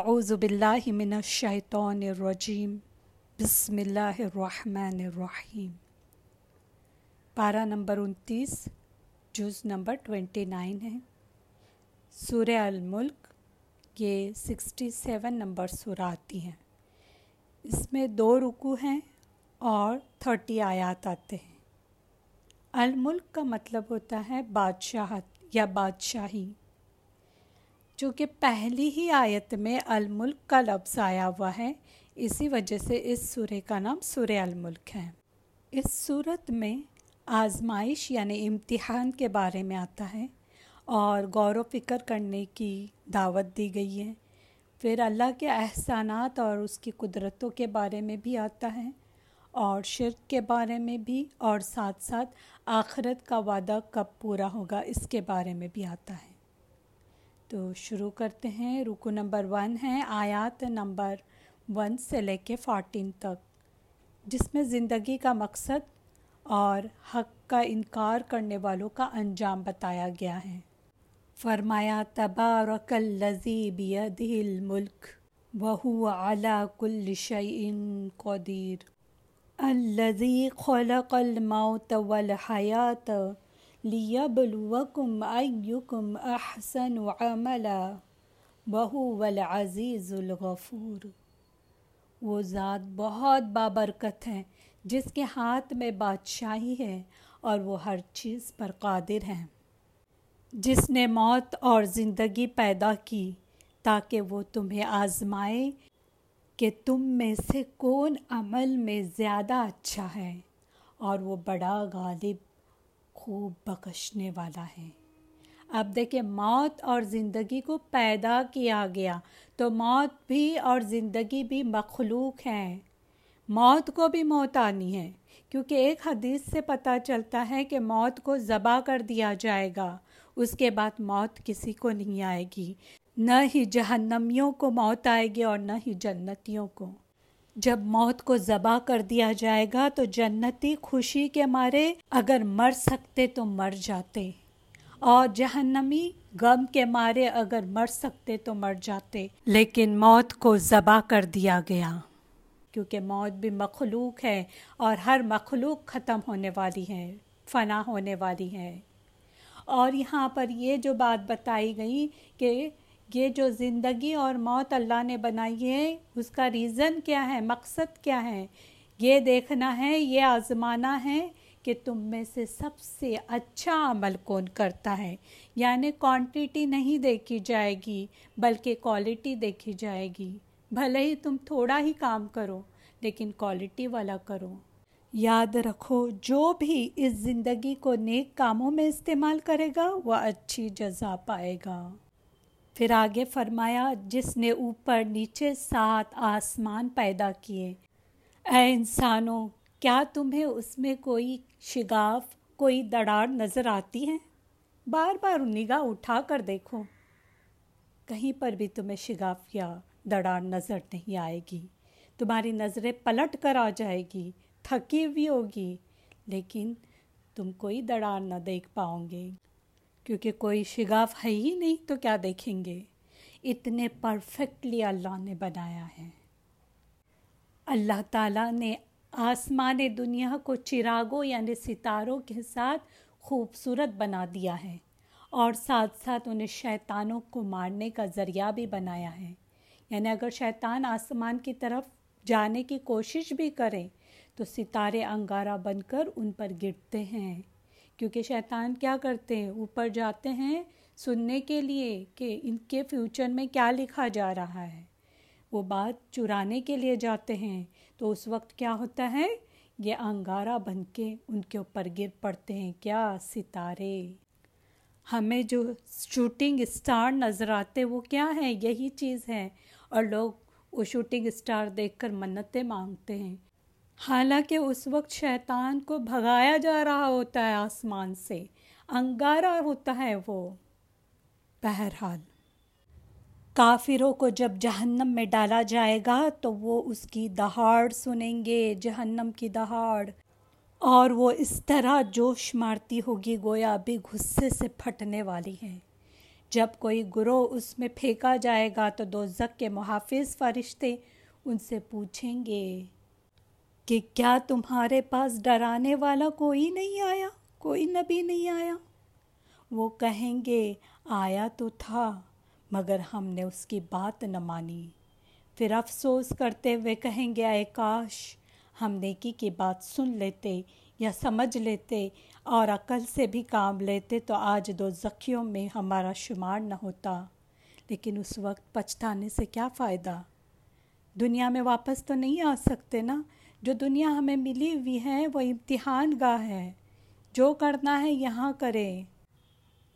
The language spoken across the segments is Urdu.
اعوذ باللہ من الشیطان الرجیم، بسم اللہ الرحمن الرحیم۔ پارہ نمبر انتیس، جز نمبر ٹوینٹی نائن ہے۔ سورہ الملک، یہ سکسٹی سیون نمبر سورہ آتی ہیں۔ اس میں دو رکو ہیں اور تھرٹی آیات آتے ہیں۔ الملک کا مطلب ہوتا ہے بادشاہت یا بادشاہی۔ چونکہ پہلی ہی آیت میں الملک کا لفظ آیا ہوا ہے، اسی وجہ سے اس سورہ کا نام سورہ الملک ہے۔ اس صورت میں آزمائش یعنی امتحان کے بارے میں آتا ہے اور غور و فکر کرنے کی دعوت دی گئی ہے۔ پھر اللہ کے احسانات اور اس کی قدرتوں کے بارے میں بھی آتا ہے اور شرک کے بارے میں بھی، اور ساتھ ساتھ آخرت کا وعدہ کب پورا ہوگا، اس کے بارے میں بھی آتا ہے۔ تو شروع کرتے ہیں۔ رکو نمبر ون ہے، آیات نمبر ون سے لے کے فورٹین تک۔ جس میں زندگی کا مقصد اور حق کا انکار کرنے والوں کا انجام بتایا گیا ہے۔ فرمایا، تبارک الذی بیدہ الملک، وہو علی کل شیء قدیر۔ الذی خلق الموت والحیات لیبلوکم ایکم احسن عملا وہو العزیز الغفور۔ وہ ذات بہت بابرکت ہے، جس کے ہاتھ میں بادشاہی ہے اور وہ ہر چیز پر قادر ہے۔ جس نے موت اور زندگی پیدا کی تاکہ وہ تمہیں آزمائے کہ تم میں سے کون عمل میں زیادہ اچھا ہے اور وہ بڑا غالب خوب بخشنے والا ہے۔ اب دیکھیں موت اور زندگی کو پیدا کیا گیا تو موت بھی اور زندگی بھی مخلوق ہیں۔ موت کو بھی موت آنی ہے، کیونکہ ایک حدیث سے پتہ چلتا ہے کہ موت کو ذبح کر دیا جائے گا۔ اس کے بعد موت کسی کو نہیں آئے گی، نہ ہی جہنمیوں کو موت آئے گی اور نہ ہی جنتیوں کو۔ جب موت کو ذبح کر دیا جائے گا تو جنتی خوشی کے مارے اگر مر سکتے تو مر جاتے، اور جہنمی غم کے مارے اگر مر سکتے تو مر جاتے۔ لیکن موت کو ذبح کر دیا گیا، کیونکہ موت بھی مخلوق ہے اور ہر مخلوق ختم ہونے والی ہے، فنا ہونے والی ہے۔ اور یہاں پر یہ جو بات بتائی گئی کہ یہ جو زندگی اور موت اللہ نے بنائی ہے، اس کا ریزن کیا ہے؟ مقصد کیا ہے؟ یہ دیکھنا ہے، یہ آزمانا ہے کہ تم میں سے سب سے اچھا عمل کون کرتا ہے۔ یعنی کوانٹیٹی نہیں دیکھی جائے گی، بلکہ کوالٹی دیکھی جائے گی۔ بھلے ہی تم تھوڑا ہی کام کرو، لیکن کوالٹی والا کرو۔ یاد رکھو، جو بھی اس زندگی کو نیک کاموں میں استعمال کرے گا، وہ اچھی جزا پائے گا۔ پھر آگے فرمایا، جس نے اوپر نیچے سات آسمان پیدا کیے۔ اے انسانوں، کیا تمہیں اس میں کوئی شگاف، کوئی دڑاڑ نظر آتی ہے؟ بار بار نگاہ اٹھا کر دیکھو۔ کہیں پر بھی تمہیں شگاف یا دڑاڑ نظر نہیں آئے گی۔ تمہاری نظریں پلٹ کر آ جائے گی، تھکی ہوئی ہوگی، لیکن تم کوئی دڑاڑ نہ دیکھ پاؤ گے۔ کیونکہ کوئی شگاف ہے ہی نہیں تو کیا دیکھیں گے؟ اتنے پرفیکٹلی اللہ نے بنایا ہے۔ اللہ تعالیٰ نے آسمان دنیا کو چراغوں یعنی ستاروں کے ساتھ خوبصورت بنا دیا ہے اور ساتھ ساتھ انہیں شیطانوں کو مارنے کا ذریعہ بھی بنایا ہے۔ یعنی اگر شیطان آسمان کی طرف جانے کی کوشش بھی کریں تو ستارے انگارہ بن کر ان پر گرتے ہیں۔ کیونکہ شیطان کیا کرتے ہیں؟ اوپر جاتے ہیں سننے کے لیے کہ ان کے فیوچر میں کیا لکھا جا رہا ہے۔ وہ بات چرانے کے لیے جاتے ہیں۔ تو اس وقت کیا ہوتا ہے؟ یہ انگارہ بن کے ان کے اوپر گر پڑتے ہیں۔ کیا ستارے۔ ہمیں جو شوٹنگ اسٹار نظر آتے، وہ کیا ہے؟ یہی چیز ہے۔ اور لوگ وہ شوٹنگ اسٹار دیکھ کر منتیں مانگتے ہیں۔ حالانکہ اس وقت شیطان کو بھگایا جا رہا ہوتا ہے آسمان سے۔ انگارہ ہوتا ہے وہ۔ بہرحال، کافروں کو جب جہنم میں ڈالا جائے گا تو وہ اس کی دہاڑ سنیں گے، جہنم کی دہاڑ۔ اور وہ اس طرح جوش مارتی ہوگی، گویا ابھی غصے سے پھٹنے والی ہے جب کوئی گروہ اس میں پھینکا جائے گا تو دو زک کے محافظ فرشتے ان سے پوچھیں گے کہ کیا تمہارے پاس ڈرانے والا کوئی نہیں آیا؟ کوئی نبی نہیں آیا۔ وہ کہیں گے، آیا تو تھا، مگر ہم نے اس کی بات نہ مانی۔ پھر افسوس کرتے ہوئے کہیں گے، اے کاش، ہم نیکی کی بات سن لیتے یا سمجھ لیتے اور عقل سے بھی کام لیتے تو آج دو زخیوں میں ہمارا شمار نہ ہوتا۔ لیکن اس وقت پچھتانے سے کیا فائدہ؟ دنیا میں واپس تو نہیں آ سکتے نا؟ جو دنیا ہمیں ملی ہوئی ہے، وہ امتحان گاہ ہے۔ جو کرنا ہے، یہاں کریں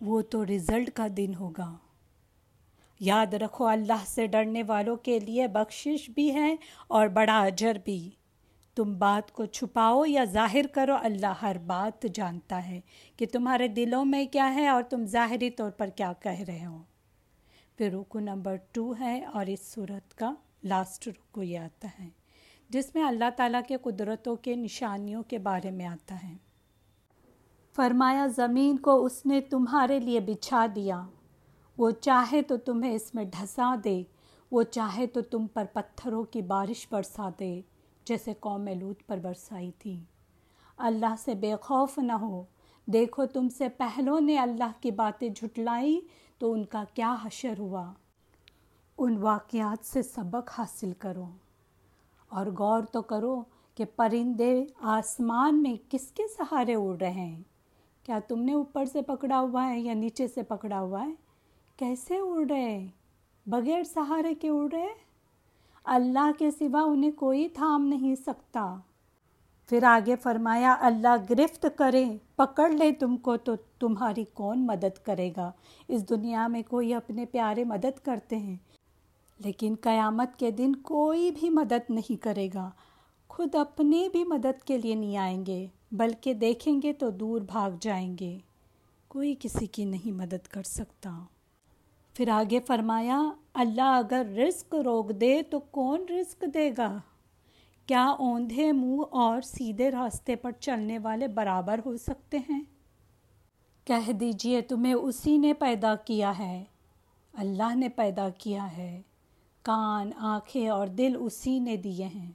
وہ تو رزلٹ کا دن ہوگا۔ یاد رکھو، اللہ سے ڈرنے والوں کے لیے بخشش بھی ہے اور بڑا اجر بھی۔ تم بات کو چھپاؤ یا ظاہر کرو، اللہ ہر بات جانتا ہے کہ تمہارے دلوں میں کیا ہے اور تم ظاہری طور پر کیا کہہ رہے ہو۔ پھر رکو نمبر ٹو ہے اور اس صورت کا لاسٹ رکو یہ آتا ہے۔ جس میں اللہ تعالیٰ کے قدرتوں کے نشانیوں کے بارے میں آتا ہے۔ فرمایا، زمین کو اس نے تمہارے لیے بچھا دیا۔ وہ چاہے تو تمہیں اس میں ڈھسا دے، وہ چاہے تو تم پر پتھروں کی بارش برسا دے، جیسے قوم لوت پر برسائی تھی۔ اللہ سے بے خوف نہ ہو۔ دیکھو، تم سے پہلوں نے اللہ کی باتیں جھٹلائی، تو ان کا کیا حشر ہوا؟ ان واقعات سے سبق حاصل کرو۔ اور غور تو کرو کہ پرندے آسمان میں کس کے سہارے اڑ رہے ہیں۔ کیا تم نے اوپر سے پکڑا ہوا ہے یا نیچے سے پکڑا ہوا ہے؟ کیسے اڑ رہے ہیں؟ بغیر سہارے کے اڑ رہے اللہ کے سوا انہیں کوئی تھام نہیں سکتا۔ پھر آگے فرمایا، اللہ گرفت کرے، پکڑ لے تم کو تو تمہاری کون مدد کرے گا؟ اس دنیا میں کوئی اپنے پیارے مدد کرتے ہیں۔ لیکن قیامت کے دن کوئی بھی مدد نہیں کرے گا۔ خود اپنے بھی مدد کے لیے نہیں آئیں گے، بلکہ دیکھیں گے تو دور بھاگ جائیں گے۔ کوئی کسی کی نہیں مدد کر سکتا۔ پھر آگے فرمایا، اللہ اگر رزق روک دے تو کون رزق دے گا؟ کیا اوندھے منہ اور سیدھے راستے پر چلنے والے برابر ہو سکتے ہیں؟ کہہ دیجیے، تمہیں اسی نے پیدا کیا ہے۔ اللہ نے پیدا کیا ہے۔ کان، آنکھیں اور دل اسی نے دیے ہیں۔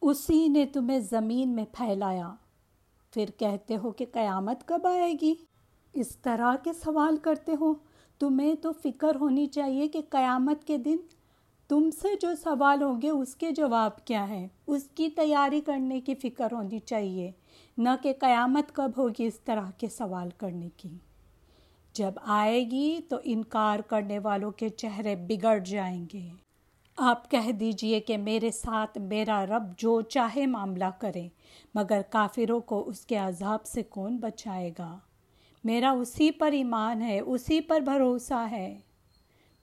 اسی نے تمہیں زمین میں پھیلایا۔ پھر کہتے ہو کہ قیامت کب آئے گی؟ اس طرح کے سوال کرتے ہو۔ تمہیں تو فکر ہونی چاہیے کہ قیامت کے دن تم سے جو سوال ہوں گے، اس کے جواب کیا ہیں۔ اس کی تیاری کرنے کی فکر ہونی چاہیے، نہ کہ قیامت کب ہوگی اس طرح کے سوال کرنے کی۔ جب آئے گی تو انکار کرنے والوں کے چہرے بگڑ جائیں گے۔ آپ کہہ دیجیے کہ میرے ساتھ میرا رب جو چاہے معاملہ کرے، مگر کافروں کو اس کے عذاب سے کون بچائے گا؟ میرا اسی پر ایمان ہے، اسی پر بھروسہ ہے۔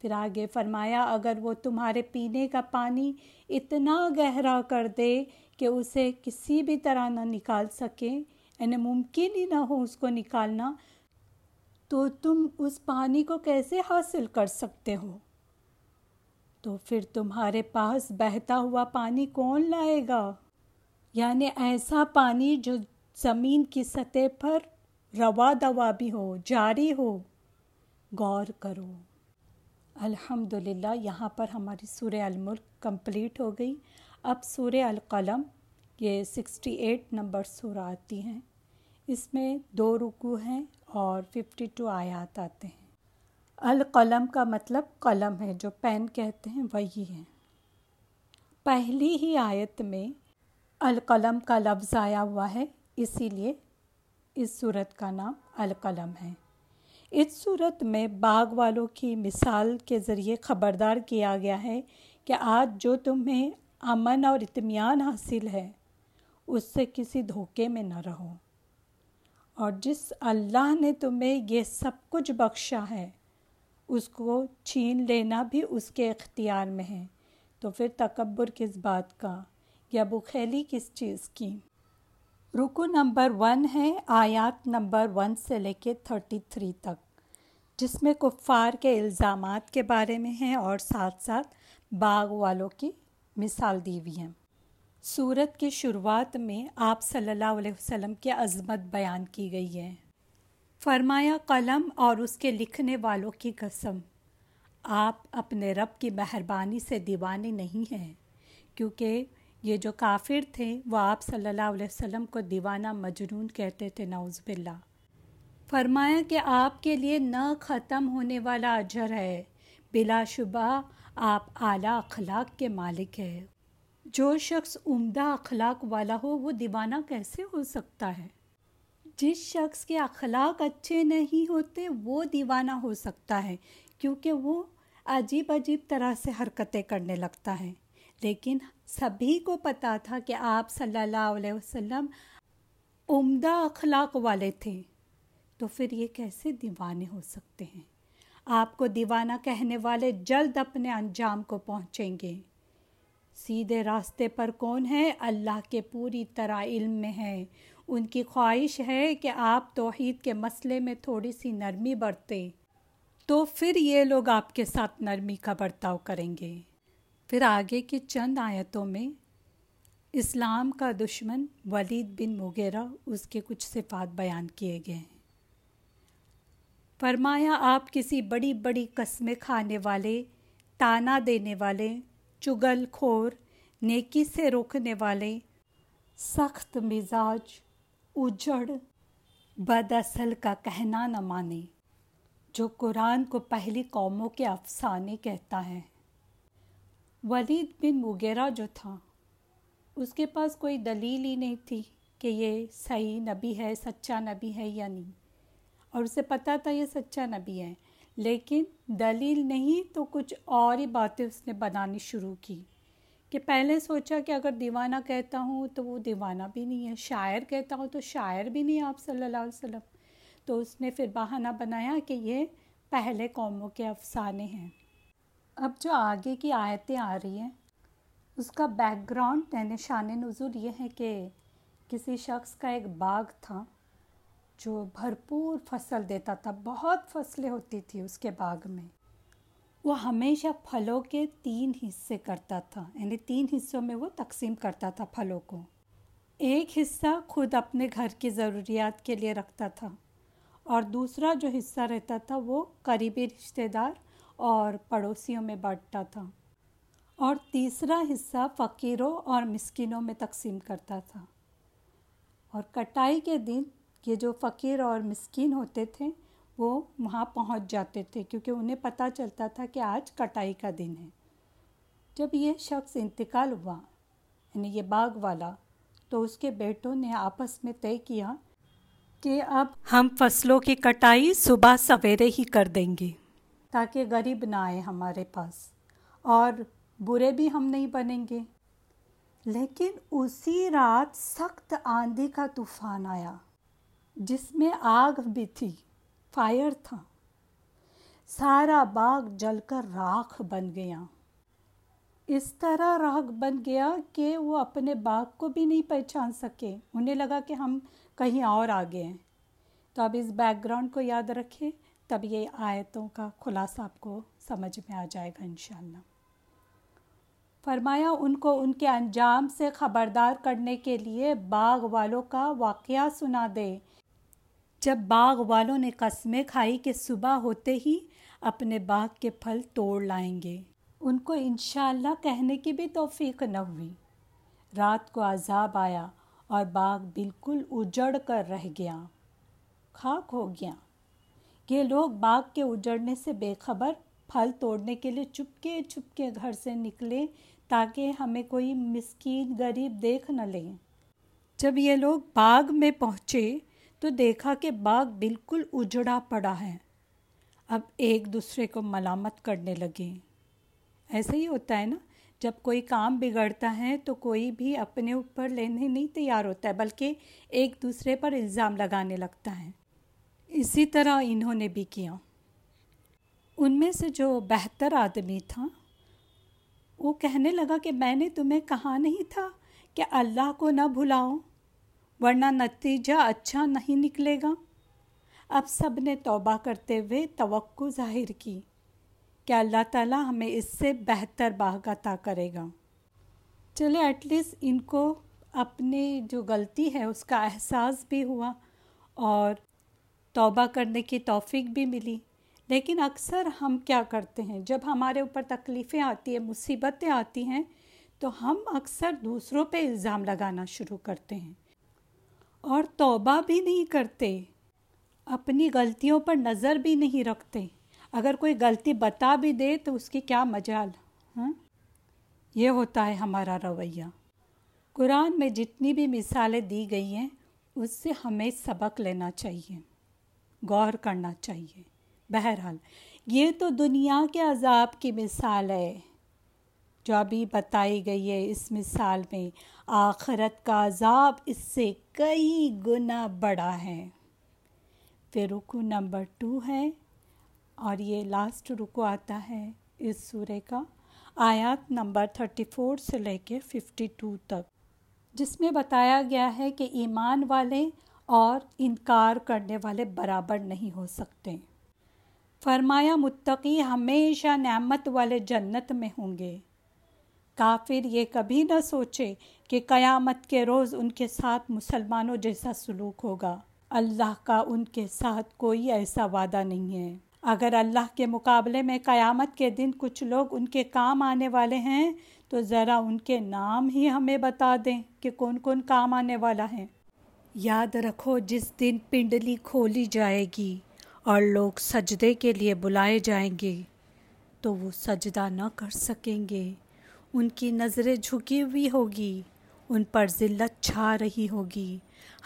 پھر آگے فرمایا، اگر وہ تمہارے پینے کا پانی اتنا گہرا کر دے کہ اسے کسی بھی طرح نہ نکال سکے یعنی ممکن ہی نہ ہو اس کو نکالنا تو تم اس پانی کو کیسے حاصل کر سکتے ہو؟ تو پھر تمہارے پاس بہتا ہوا پانی کون لائے گا؟ یعنی ایسا پانی جو زمین کی سطح پر روا دوا بھی ہو، جاری ہو۔ غور کرو۔ الحمد للہ یہاں پر ہماری سورہ الملک کمپلیٹ ہو گئی۔ اب سورہ القلم، یہ سکسٹی ایٹ نمبر سورہ آتی ہیں۔ اس میں دو رکو ہیں۔ اور ففٹی ٹو آیات آتے ہیں۔ القلم کا مطلب قلم ہے، جو پین کہتے ہیں، وہی ہے۔ پہلی ہی آیت میں القلم کا لفظ آیا ہوا ہے، اسی لیے اس صورت کا نام القلم ہے۔ اس صورت میں باغ والوں کی مثال کے ذریعے خبردار کیا گیا ہے کہ آج جو تمہیں امن اور اطمینان حاصل ہے، اس سے کسی دھوکے میں نہ رہو۔ اور جس اللہ نے تمہیں یہ سب کچھ بخشا ہے، اس کو چھین لینا بھی اس کے اختیار میں ہے۔ تو پھر تکبر کس بات کا؟ یا بخیلی کس چیز کی؟ رکو نمبر ون ہے، آیات نمبر ون سے لے کے تھرٹی تھری تک، جس میں کفار کے الزامات کے بارے میں ہیں اور ساتھ ساتھ باغ والوں کی مثال دی ہوئی ہیں۔ صورت کی شروعات میں آپ صلی اللہ علیہ وسلم کی عظمت بیان کی گئی ہے۔ فرمایا، قلم اور اس کے لکھنے والوں کی قسم۔ آپ اپنے رب کی مہربانی سے دیوانے نہیں ہیں، کیونکہ یہ جو کافر تھے، وہ آپ صلی اللہ علیہ وسلم کو دیوانہ مجنون کہتے تھے، نعوذ باللہ۔ فرمایا کہ آپ کے لیے نہ ختم ہونے والا اجر ہے۔ بلا شبہ آپ اعلیٰ اخلاق کے مالک ہے جو شخص عمدہ اخلاق والا ہو، وہ دیوانہ کیسے ہو سکتا ہے؟ جس شخص کے اخلاق اچھے نہیں ہوتے، وہ دیوانہ ہو سکتا ہے، کیونکہ وہ عجیب عجیب طرح سے حرکتیں کرنے لگتا ہے۔ لیکن سبھی کو پتہ تھا کہ آپ صلی اللہ علیہ وسلم عمدہ اخلاق والے تھے، تو پھر یہ کیسے دیوانے ہو سکتے ہیں؟ آپ کو دیوانہ کہنے والے جلد اپنے انجام کو پہنچیں گے۔ سیدھے راستے پر کون ہے؟ اللہ کے پوری طرح علم میں ہے۔ ان کی خواہش ہے کہ آپ توحید کے مسئلے میں تھوڑی سی نرمی برتے۔ تو پھر یہ لوگ آپ کے ساتھ نرمی کا برتاؤ کریں گے۔ پھر آگے کی چند آیتوں میں، اسلام کا دشمن ولید بن مغیرہ اس کے کچھ صفات بیان کیے گئے ہیں۔ فرمایا، آپ کسی بڑی بڑی قسمیں کھانے والے، تانا دینے والے چگل کھور نیکی سے روکنے والے، سخت مزاج، اجڑ بد اصل کا کہنا نہ مانے، جو قرآن کو پہلی قوموں کے افسانے کہتا ہے۔ ولید بن مغیرہ جو تھا، اس کے پاس کوئی دلیل ہی نہیں تھی کہ یہ صحیح نبی ہے، سچا نبی ہے یا نہیں۔ اور اسے پتہ تھا یہ سچا نبی ہے۔ لیکن دلیل نہیں تو کچھ اور ہی باتیں اس نے بنانی شروع کی کہ پہلے سوچا کہ اگر دیوانہ کہتا ہوں تو وہ دیوانہ بھی نہیں ہے، شاعر کہتا ہوں تو شاعر بھی نہیں ہے آپ صلی اللہ علیہ وسلم۔ تو اس نے پھر بہانہ بنایا کہ یہ پہلے قوموں کے افسانے ہیں۔ اب جو آگے کی آیتیں آ رہی ہیں، اس کا بیک گراؤنڈ یعنی شان نزول یہ ہے کہ کسی شخص کا ایک باغ تھا۔ جو بھرپور فصل دیتا تھا، بہت فصلیں ہوتی تھی اس کے باغ میں۔ وہ ہمیشہ پھلوں کے تین حصے کرتا تھا یعنی تین حصوں میں وہ تقسیم کرتا تھا پھلوں کو۔ ایک حصہ خود اپنے گھر کی ضروریات کے لیے رکھتا تھا اور دوسرا جو حصہ رہتا تھا وہ قریبی رشتہ دار اور پڑوسیوں میں بانٹتا تھا۔ اور تیسرا حصہ فقیروں اور مسکینوں میں تقسیم کرتا تھا۔ اور کٹائی کے دن یہ جو فقیر اور مسکین ہوتے تھے، وہ وہاں پہنچ جاتے تھے کیونکہ انہیں پتہ چلتا تھا کہ آج کٹائی کا دن ہے۔ جب یہ شخص انتقال ہوا یعنی یہ باغ والا، تو اس کے بیٹوں نے آپس میں طے کیا کہ اب ہم فصلوں کی کٹائی صبح سویرے ہی کر دیں گے تاکہ غریب نہ آئے ہمارے پاس اور برے بھی ہم نہیں بنیں گے۔ لیکن اسی رات سخت آندھی کا طوفان آیا۔ جس میں آگ بھی تھی، فائر تھا۔ سارا باغ جل کر راکھ بن گیا۔ اس طرح راکھ بن گیا کہ وہ اپنے باغ کو بھی نہیں پہچان سکے۔ انہیں لگا کہ ہم کہیں اور آگے ہیں۔ تو اب اس بیک گراؤنڈ کو یاد رکھے تب یہ آیتوں کا خلاصہ آپ کو سمجھ میں آ جائے گا انشاءاللہ۔ فرمایا، ان کو ان کے انجام سے خبردار کرنے کے لیے باغ والوں کا واقعہ سنا دے۔ جب باغ والوں نے قسمیں کھائی کہ صبح ہوتے ہی اپنے باغ کے پھل توڑ لائیں گے۔ ان کو انشاءاللہ کہنے کی بھی توفیق نہ ہوئی۔ رات کو عذاب آیا اور باغ بالکل اجڑ کر رہ گیا۔ خاک ہو گیا۔ یہ لوگ باغ کے اجڑنے سے بے خبر پھل توڑنے کے لیے چپکے چپکے گھر سے نکلے تاکہ ہمیں کوئی مسکین غریب دیکھ نہ لیں جب یہ لوگ باغ میں پہنچے تو دیکھا کہ باغ بالکل اجڑا پڑا ہے۔ اب ایک دوسرے کو ملامت کرنے لگے۔ ایسا ہی ہوتا ہے نا، جب کوئی کام بگڑتا ہے تو کوئی بھی اپنے اوپر لینے نہیں تیار ہوتا ہے، بلکہ ایک دوسرے پر الزام لگانے لگتا ہے۔ اسی طرح انہوں نے بھی کیا۔ ان میں سے جو بہتر آدمی تھا، وہ کہنے لگا کہ میں نے تمہیں کہا نہیں تھا کہ اللہ کو نہ بھلاؤ۔ ورنہ نتیجہ اچھا نہیں نکلے گا۔ اب سب نے توبہ کرتے ہوئے توقع ظاہر کی کہ اللہ تعالیٰ ہمیں اس سے بہتر باغ عطا کرے گا۔ چلے ایٹ لیسٹ ان کو اپنی جو غلطی ہے، اس کا احساس بھی ہوا اور توبہ کرنے کی توفیق بھی ملی۔ لیکن اکثر ہم کیا کرتے ہیں؟ جب ہمارے اوپر تکلیفیں آتی ہیں، مصیبتیں آتی ہیں، تو ہم اکثر دوسروں پہ الزام لگانا شروع کرتے ہیں۔ اور توبہ بھی نہیں کرتے۔ اپنی غلطیوں پر نظر بھی نہیں رکھتے۔ اگر کوئی غلطی بتا بھی دے تو اس کی کیا مجال ہاں؟ یہ ہوتا ہے ہمارا رویہ۔ قرآن میں جتنی بھی مثالیں دی گئی ہیں، اس سے ہمیں سبق لینا چاہیے، غور کرنا چاہیے۔ بہرحال، یہ تو دنیا کے عذاب کی مثال ہے۔ جو ابھی بتائی گئی ہے اس مثال میں، آخرت کا عذاب اس سے کئی گنا بڑا ہے۔ پھر رکو نمبر ٹو ہے اور یہ لاسٹ رکو آتا ہے اس سورے کا، آیات نمبر تھرٹی فور سے لے کے ففٹی ٹو تک۔ جس میں بتایا گیا ہے کہ ایمان والے اور انکار کرنے والے برابر نہیں ہو سکتے۔ فرمایا، متقی ہمیشہ نعمت والے جنت میں ہوں گے۔ کافر یہ کبھی نہ سوچے کہ قیامت کے روز ان کے ساتھ مسلمانوں جیسا سلوک ہوگا۔ اللہ کا ان کے ساتھ کوئی ایسا وعدہ نہیں ہے۔ اگر اللہ کے مقابلے میں قیامت کے دن کچھ لوگ ان کے کام آنے والے ہیں، تو ذرا ان کے نام ہی ہمیں بتا دیں کہ کون کون کام آنے والا ہے۔ یاد رکھو، جس دن پنڈلی کھولی جائے گی اور لوگ سجدے کے لیے بلائے جائیں گے، تو وہ سجدہ نہ کر سکیں گے۔ ان کی نظریں جھکی ہوئی ہوگی، ان پر ذلت چھا رہی ہوگی۔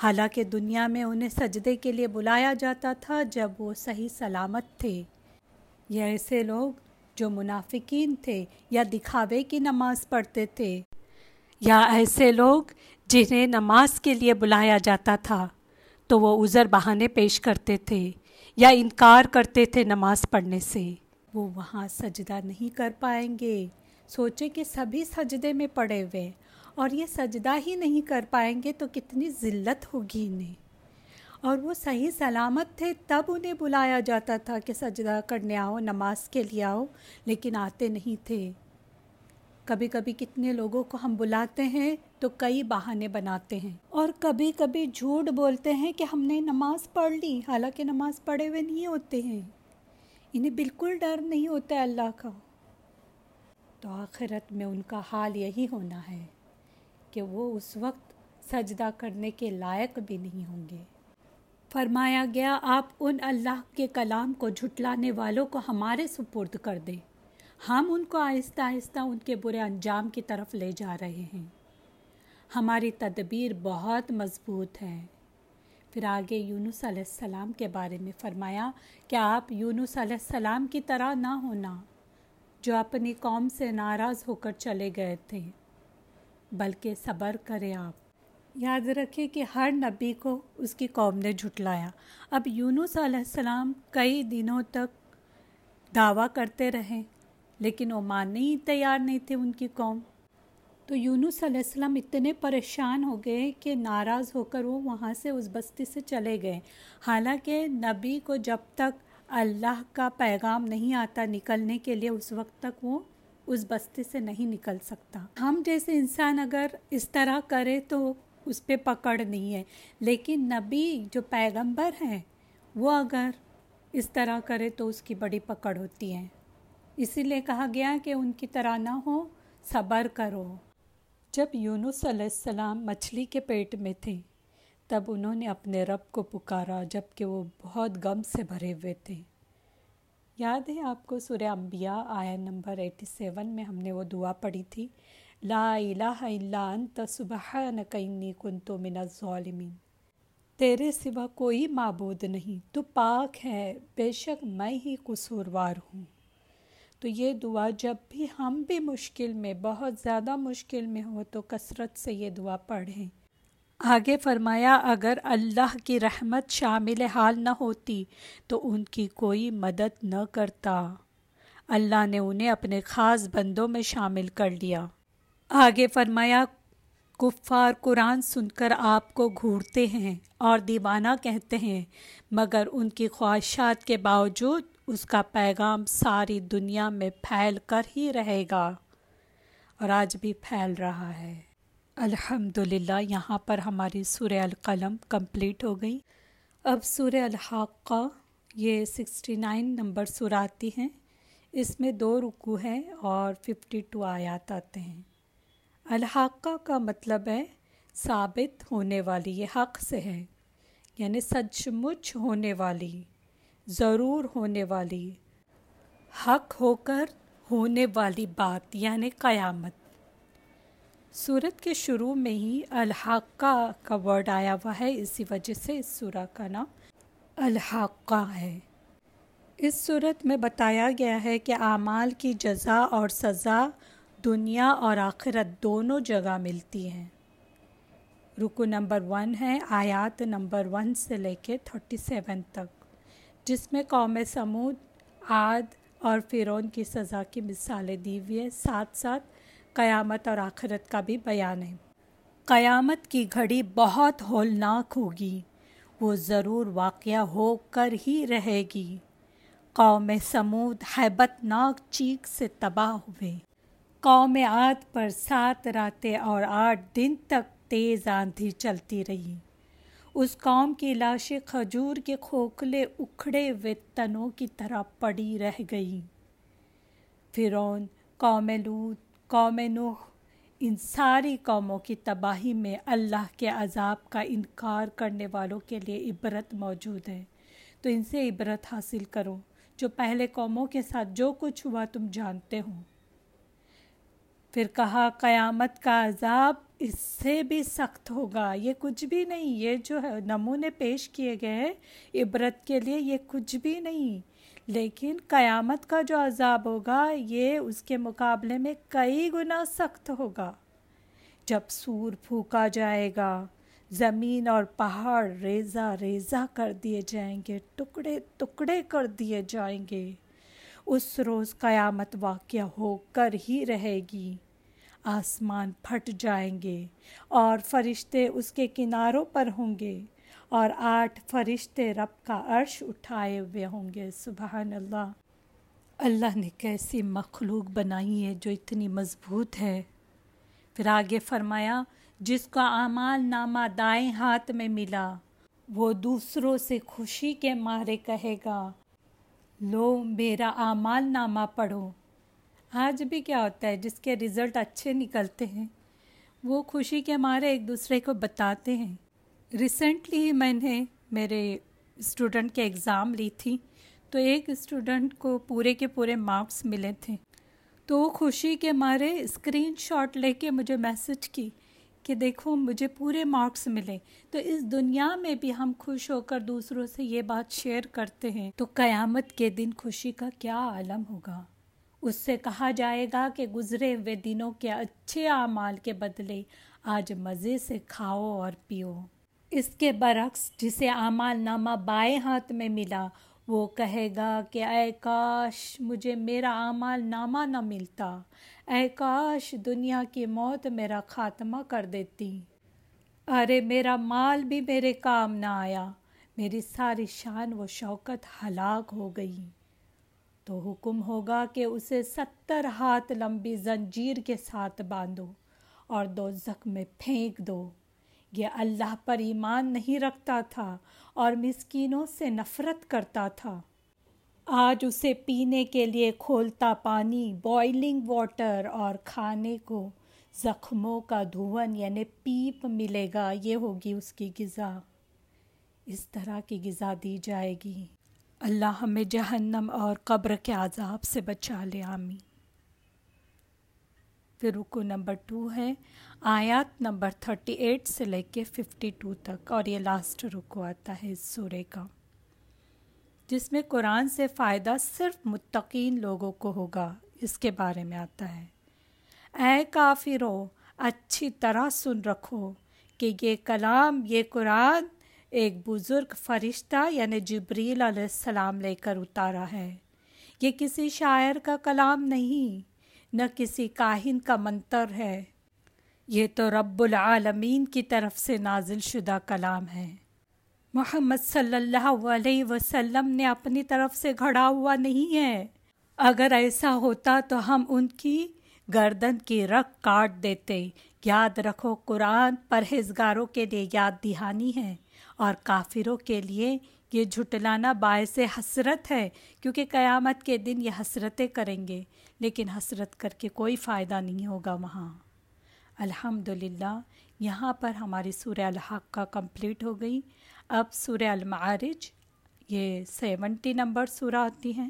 حالانکہ دنیا میں انہیں سجدے کے لیے بلایا جاتا تھا جب وہ صحیح سلامت تھے۔ یہ ایسے لوگ جو منافقین تھے یا دکھاوے کی نماز پڑھتے تھے، یا ایسے لوگ جنہیں نماز کے لیے بلایا جاتا تھا، تو وہ عذر بہانے پیش کرتے تھے یا انکار کرتے تھے نماز پڑھنے سے۔ وہ وہاں سجدہ نہیں کر پائیں گے۔ سوچے کہ سبھی سجدے میں پڑے ہوئے اور یہ سجدہ ہی نہیں کر پائیں گے تو کتنی ذلت ہوگی انہیں۔ اور وہ صحیح سلامت تھے تب انہیں بلایا جاتا تھا کہ سجدہ کرنے آؤ، نماز کے لیے آؤ، لیکن آتے نہیں تھے۔ کبھی کبھی کتنے لوگوں کو ہم بلاتے ہیں تو کئی بہانے بناتے ہیں۔ اور کبھی کبھی جھوٹ بولتے ہیں کہ ہم نے نماز پڑھ لی، حالانکہ نماز پڑھے ہوئے نہیں ہوتے ہیں۔ انہیں بالکل ڈر نہیں ہوتا ہے اللہ کا۔ تو آخرت میں ان کا حال یہی ہونا ہے کہ وہ اس وقت سجدہ کرنے کے لائق بھی نہیں ہوں گے۔ فرمایا گیا، آپ ان اللہ کے کلام کو جھٹلانے والوں کو ہمارے سپرد کر دیں۔ ہم ان کو آہستہ آہستہ ان کے برے انجام کی طرف لے جا رہے ہیں۔ ہماری تدبیر بہت مضبوط ہے۔ پھر آگے یونس علیہ السلام کے بارے میں فرمایا کہ آپ یونس علیہ السلام کی طرح نہ ہونا؟ جو اپنی قوم سے ناراض ہو کر چلے گئے تھے۔ بلکہ صبر کرے آپ۔ یاد رکھے کہ ہر نبی کو اس کی قوم نے جھٹلایا۔ اب یونس علیہ السلام کئی دنوں تک دعویٰ کرتے رہے، لیکن وہ ماننے ہی تیار نہیں تھے ان کی قوم۔ تو یونس علیہ السلام اتنے پریشان ہو گئے کہ ناراض ہو کر وہ وہاں سے اس بستی سے چلے گئے۔ حالانکہ نبی کو جب تک اللہ کا پیغام نہیں آتا نکلنے کے لیے، اس وقت تک وہ اس بستی سے نہیں نکل سکتا۔ ہم جیسے انسان اگر اس طرح کرے تو اس پہ پکڑ نہیں ہے۔ لیکن نبی جو پیغمبر ہیں، وہ اگر اس طرح کرے تو اس کی بڑی پکڑ ہوتی ہے۔ اسی لیے کہا گیا کہ ان کی طرح نہ ہو، صبر کرو۔ جب یونس علیہ السلام مچھلی کے پیٹ میں تھے تب انہوں نے اپنے رب کو پکارا جبکہ وہ بہت غم سے بھرے ہوئے تھے۔ یاد ہے آپ کو سورہ انبیاء آیا نمبر ایٹی سیون میں ہم نے وہ دعا پڑھی تھی؟ لا الہ الا انت سبحانک انی کنتو من الظالمین۔ تیرے سوا کوئی معبود نہیں، تو پاک ہے، بے شک میں ہی قصوروار ہوں۔ تو یہ دعا جب بھی ہم بھی مشکل میں، بہت زیادہ مشکل میں ہو، تو کثرت سے یہ دعا پڑھیں۔ آگے فرمایا، اگر اللہ کی رحمت شامل حال نہ ہوتی تو ان کی کوئی مدد نہ کرتا۔ اللہ نے انہیں اپنے خاص بندوں میں شامل کر لیا۔ آگے فرمایا، کفار قرآن سن کر آپ کو گھورتے ہیں اور دیوانہ کہتے ہیں، مگر ان کی خواہشات کے باوجود اس کا پیغام ساری دنیا میں پھیل کر ہی رہے گا۔ اور آج بھی پھیل رہا ہے۔ الحمد للہ یہاں پر ہماری سورہ القلم کمپلیٹ ہو گئی۔ اب سور الحاقہ، یہ سکسٹی نائن نمبر سراتی ہیں۔ اس میں دو رکو ہیں اور ففٹی ٹو آیات آتے ہیں۔ الحاقہ کا مطلب ہے ثابت ہونے والی، یہ حق سے ہے یعنی سچ مچ ہونے والی، ضرور ہونے والی، حق ہو کر ہونے والی بات یعنی قیامت۔ صورت کے شروع میں ہی الحاقہ کا ورڈ آیا ہوا ہے، اسی وجہ سے اس سورہ کا نام الحاقہ ہے۔ اس صورت میں بتایا گیا ہے کہ اعمال کی جزا اور سزا دنیا اور آخرت دونوں جگہ ملتی ہیں۔ رکو نمبر ون ہے، آیات نمبر ون سے لے کے تھرٹی سیون تک، جس میں قوم سمود، عاد اور فرون کی سزا کی مثالیں دی ہوئی ہیں۔ ساتھ ساتھ قیامت اور آخرت کا بھی بیان ہے۔ قیامت کی گھڑی بہت ہولناک ہوگی، وہ ضرور واقعہ ہو کر ہی رہے گی۔ قوم سمود حیبت ناک چیک سے تباہ ہوئے۔ قوم عاد پر سات راتیں اور آٹھ دن تک تیز آندھی چلتی رہی۔ اس قوم کی لاشیں کھجور کے کھوکھلے اکھڑے ہوئے تنوں کی طرح پڑی رہ گئی فرعون قوم لوت قوم نوح، ان ساری قوموں کی تباہی میں اللہ کے عذاب کا انکار کرنے والوں کے لیے عبرت موجود ہے۔ تو ان سے عبرت حاصل کرو، جو پہلے قوموں کے ساتھ جو کچھ ہوا تم جانتے ہو۔ پھر کہا، قیامت کا عذاب اس سے بھی سخت ہوگا۔ یہ کچھ بھی نہیں، یہ جو ہے نمونے پیش کیے گئے ہیں، عبرت کے لیے یہ کچھ بھی نہیں۔ لیکن قیامت کا جو عذاب ہوگا، یہ اس کے مقابلے میں کئی گنا سخت ہوگا۔ جب سور پھونکا جائے گا، زمین اور پہاڑ ریزہ ریزہ کر دیے جائیں گے، ٹکڑے ٹکڑے کر دیے جائیں گے۔ اس روز قیامت واقع ہو کر ہی رہے گی۔ آسمان پھٹ جائیں گے اور فرشتے اس کے کناروں پر ہوں گے۔ اور آٹھ فرشتے رب کا عرش اٹھائے ہوئے ہوں گے۔ سبحان اللہ۔ اللہ نے کیسی مخلوق بنائی ہے جو اتنی مضبوط ہے۔ پھر آگے فرمایا، جس کا اعمال نامہ دائیں ہاتھ میں ملا، وہ دوسروں سے خوشی کے مارے کہے گا، لو میرا اعمال نامہ پڑھو۔ آج بھی کیا ہوتا ہے، جس کے رزلٹ اچھے نکلتے ہیں، وہ خوشی کے مارے ایک دوسرے کو بتاتے ہیں۔ ریسنٹلی میں نے میرے اسٹوڈنٹ کے ایگزام لی تھی، تو ایک اسٹوڈنٹ کو پورے کے پورے مارکس ملے تھے۔ تو وہ خوشی کے مارے اسکرین شاٹ لے کے مجھے میسج کی کہ دیکھو مجھے پورے مارکس ملے۔ تو اس دنیا میں بھی ہم خوش ہو کر دوسروں سے یہ بات شیئر کرتے ہیں۔ تو قیامت کے دن خوشی کا کیا عالم ہوگا؟ اس سے کہا جائے گا کہ گزرے ہوئے دنوں کے اچھے اعمال کے بدلے آج مزے سے کھاؤ اور پیو۔ اس کے برعکس جسے اعمال نامہ بائیں ہاتھ میں ملا، وہ کہے گا کہ، اے کاش مجھے میرا اعمال نامہ نہ ملتا۔ اے کاش دنیا کی موت میرا خاتمہ کر دیتی۔ ارے، میرا مال بھی میرے کام نہ آیا۔ میری ساری شان و شوکت ہلاک ہو گئی۔ تو حکم ہوگا کہ اسے ستر ہاتھ لمبی زنجیر کے ساتھ باندھو اور دو زخم میں پھینک دو۔ یہ اللہ پر ایمان نہیں رکھتا تھا اور مسکینوں سے نفرت کرتا تھا۔ آج اسے پینے کے لیے کھولتا پانی بوائلنگ واٹر اور کھانے کو زخموں کا دھون یعنی پیپ ملے گا، یہ ہوگی اس کی غذا۔ اس طرح کی غذا دی جائے گی۔ اللہ ہمیں جہنم اور قبر کے عذاب سے بچا لے، آمین۔ پھر رکو نمبر ٹو ہے، آیات نمبر تھرٹی ایٹ سے لے کے ففٹی ٹو تک، اور یہ لاسٹ رکو آتا ہے اس سورے کا۔ جس میں قرآن سے فائدہ صرف متقین لوگوں کو ہوگا، اس کے بارے میں آتا ہے۔ اے کافرو، اچھی طرح سن رکھو کہ یہ کلام، یہ قرآن ایک بزرگ فرشتہ یعنی جبریل علیہ السلام لے کر اتارا ہے۔ یہ کسی شاعر کا کلام نہیں نہ کسی کاہن کا منتر ہے۔ یہ تو رب العالمین کی طرف سے نازل شدہ کلام ہے۔ محمد صلی اللہ علیہ وسلم نے اپنی طرف سے گھڑا ہوا نہیں ہے۔ اگر ایسا ہوتا تو ہم ان کی گردن کی رکھ کاٹ دیتے۔ یاد رکھو قرآن پرہیزگاروں کے لیے یاد دہانی ہے اور کافروں کے لیے یہ جھٹلانا باعث حسرت ہے، کیونکہ قیامت کے دن یہ حسرتیں کریں گے۔ لیکن حسرت کر کے کوئی فائدہ نہیں ہوگا وہاں۔ الحمد للہ یہاں پر ہماری سورہ الحق کا کمپلیٹ ہو گئی۔ اب سورہ المعارج، یہ سیونٹی نمبر سورہ آتی ہیں۔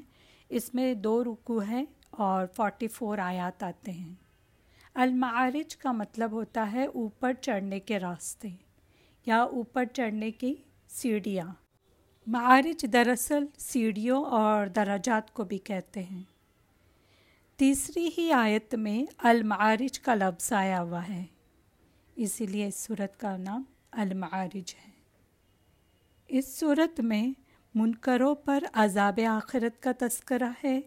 اس میں دو رکو ہیں اور فورٹی فور آیات آتے ہیں۔ المعارج کا مطلب ہوتا ہے اوپر چڑھنے کے راستے یا اوپر چڑھنے کی سیڑھیاں۔ معارج دراصل سیڑھیوں اور درجات کو بھی کہتے ہیں۔ تیسری ہی آیت میں المعارج کا لفظ آیا ہوا ہے۔ اسی لیے اس صورت کا نام المعارج ہے۔ اس صورت میں منکروں پر عذاب آخرت کا تذکرہ ہے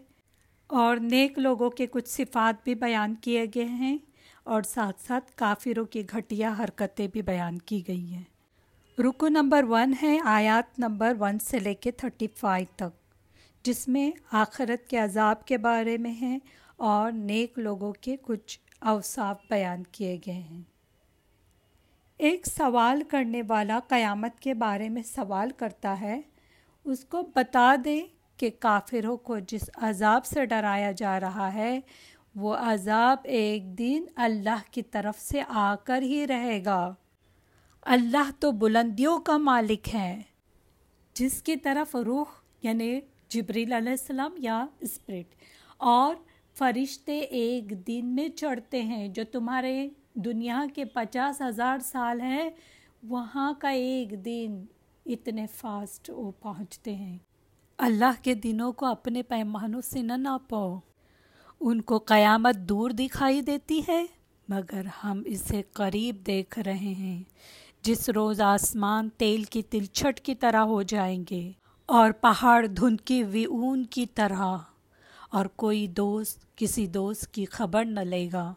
اور نیک لوگوں کے کچھ صفات بھی بیان کیے گئے ہیں اور ساتھ ساتھ کافروں کی گھٹیا حرکتیں بھی بیان کی گئی ہیں۔ رکو نمبر ون ہے، آیات نمبر ون سے لے کے تھرٹی فائیو تک۔ جس میں آخرت کے عذاب کے بارے میں ہیں اور نیک لوگوں کے کچھ اوصاف بیان کیے گئے ہیں۔ ایک سوال کرنے والا قیامت کے بارے میں سوال کرتا ہے، اس کو بتا دے کہ کافروں کو جس عذاب سے ڈرایا جا رہا ہے، وہ عذاب ایک دن اللہ کی طرف سے آ کر ہی رہے گا۔ اللہ تو بلندیوں کا مالک ہے، جس کی طرف روح یعنی جبریل علیہ السلام یا اسپرٹ۔ اور فرشتے ایک دن میں چڑھتے ہیں، جو تمہارے دنیا کے پچاس ہزار سال ہیں، وہاں کا ایک دن اتنے فاسٹ وہ پہنچتے ہیں۔ اللہ کے دنوں کو اپنے پیمانوں سے نہ ناپو۔ ان کو قیامت دور دکھائی دیتی ہے، مگر ہم اسے قریب دیکھ رہے ہیں، جس روز آسمان تیل کی تلچھٹ کی طرح ہو جائیں گے۔ اور پہاڑ دھند کی ویون کی طرح، اور کوئی دوست کسی دوست کی خبر نہ لے گا۔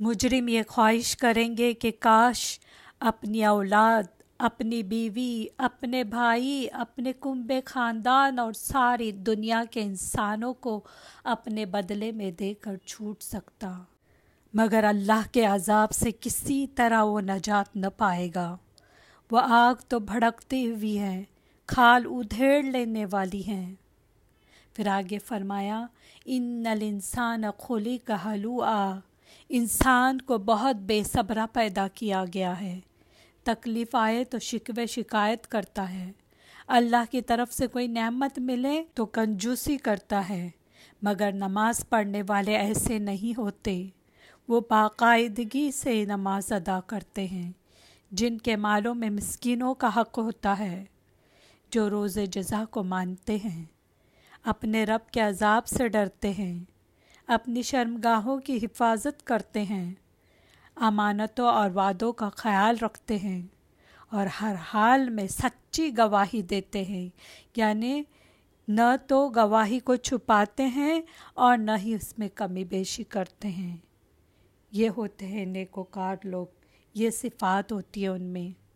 مجرم یہ خواہش کریں گے کہ کاش اپنی اولاد، اپنی بیوی، اپنے بھائی، اپنے کنبے خاندان اور ساری دنیا کے انسانوں کو اپنے بدلے میں دے کر چھوٹ سکتا۔ مگر اللہ کے عذاب سے کسی طرح وہ نجات نہ پائے گا۔ وہ آگ تو بھڑکتی ہوئی ہے کھال ادھیڑ لینے والی ہیں۔ پھر آگے فرمایا، ان نل انسان کھولی کا حلو آ انسان کو بہت بے صبرا پیدا کیا گیا ہے۔ تکلیف آئے تو شکوے شکایت کرتا ہے۔ اللہ کی طرف سے کوئی نعمت ملے تو کنجوسی کرتا ہے۔ مگر نماز پڑھنے والے ایسے نہیں ہوتے۔ وہ باقاعدگی سے نماز ادا کرتے ہیں۔ جن کے مالوں میں مسکینوں کا حق ہوتا ہے۔ جو روز جزا کو مانتے ہیں۔ اپنے رب کے عذاب سے ڈرتے ہیں۔ اپنی شرمگاہوں کی حفاظت کرتے ہیں۔ امانتوں اور وعدوں کا خیال رکھتے ہیں اور ہر حال میں سچی گواہی دیتے ہیں۔ یعنی نہ تو گواہی کو چھپاتے ہیں اور نہ ہی اس میں کمی بیشی کرتے ہیں۔ یہ ہوتے ہیں نیکوکار لوگ۔ یہ صفات ہوتی ہے ان میں۔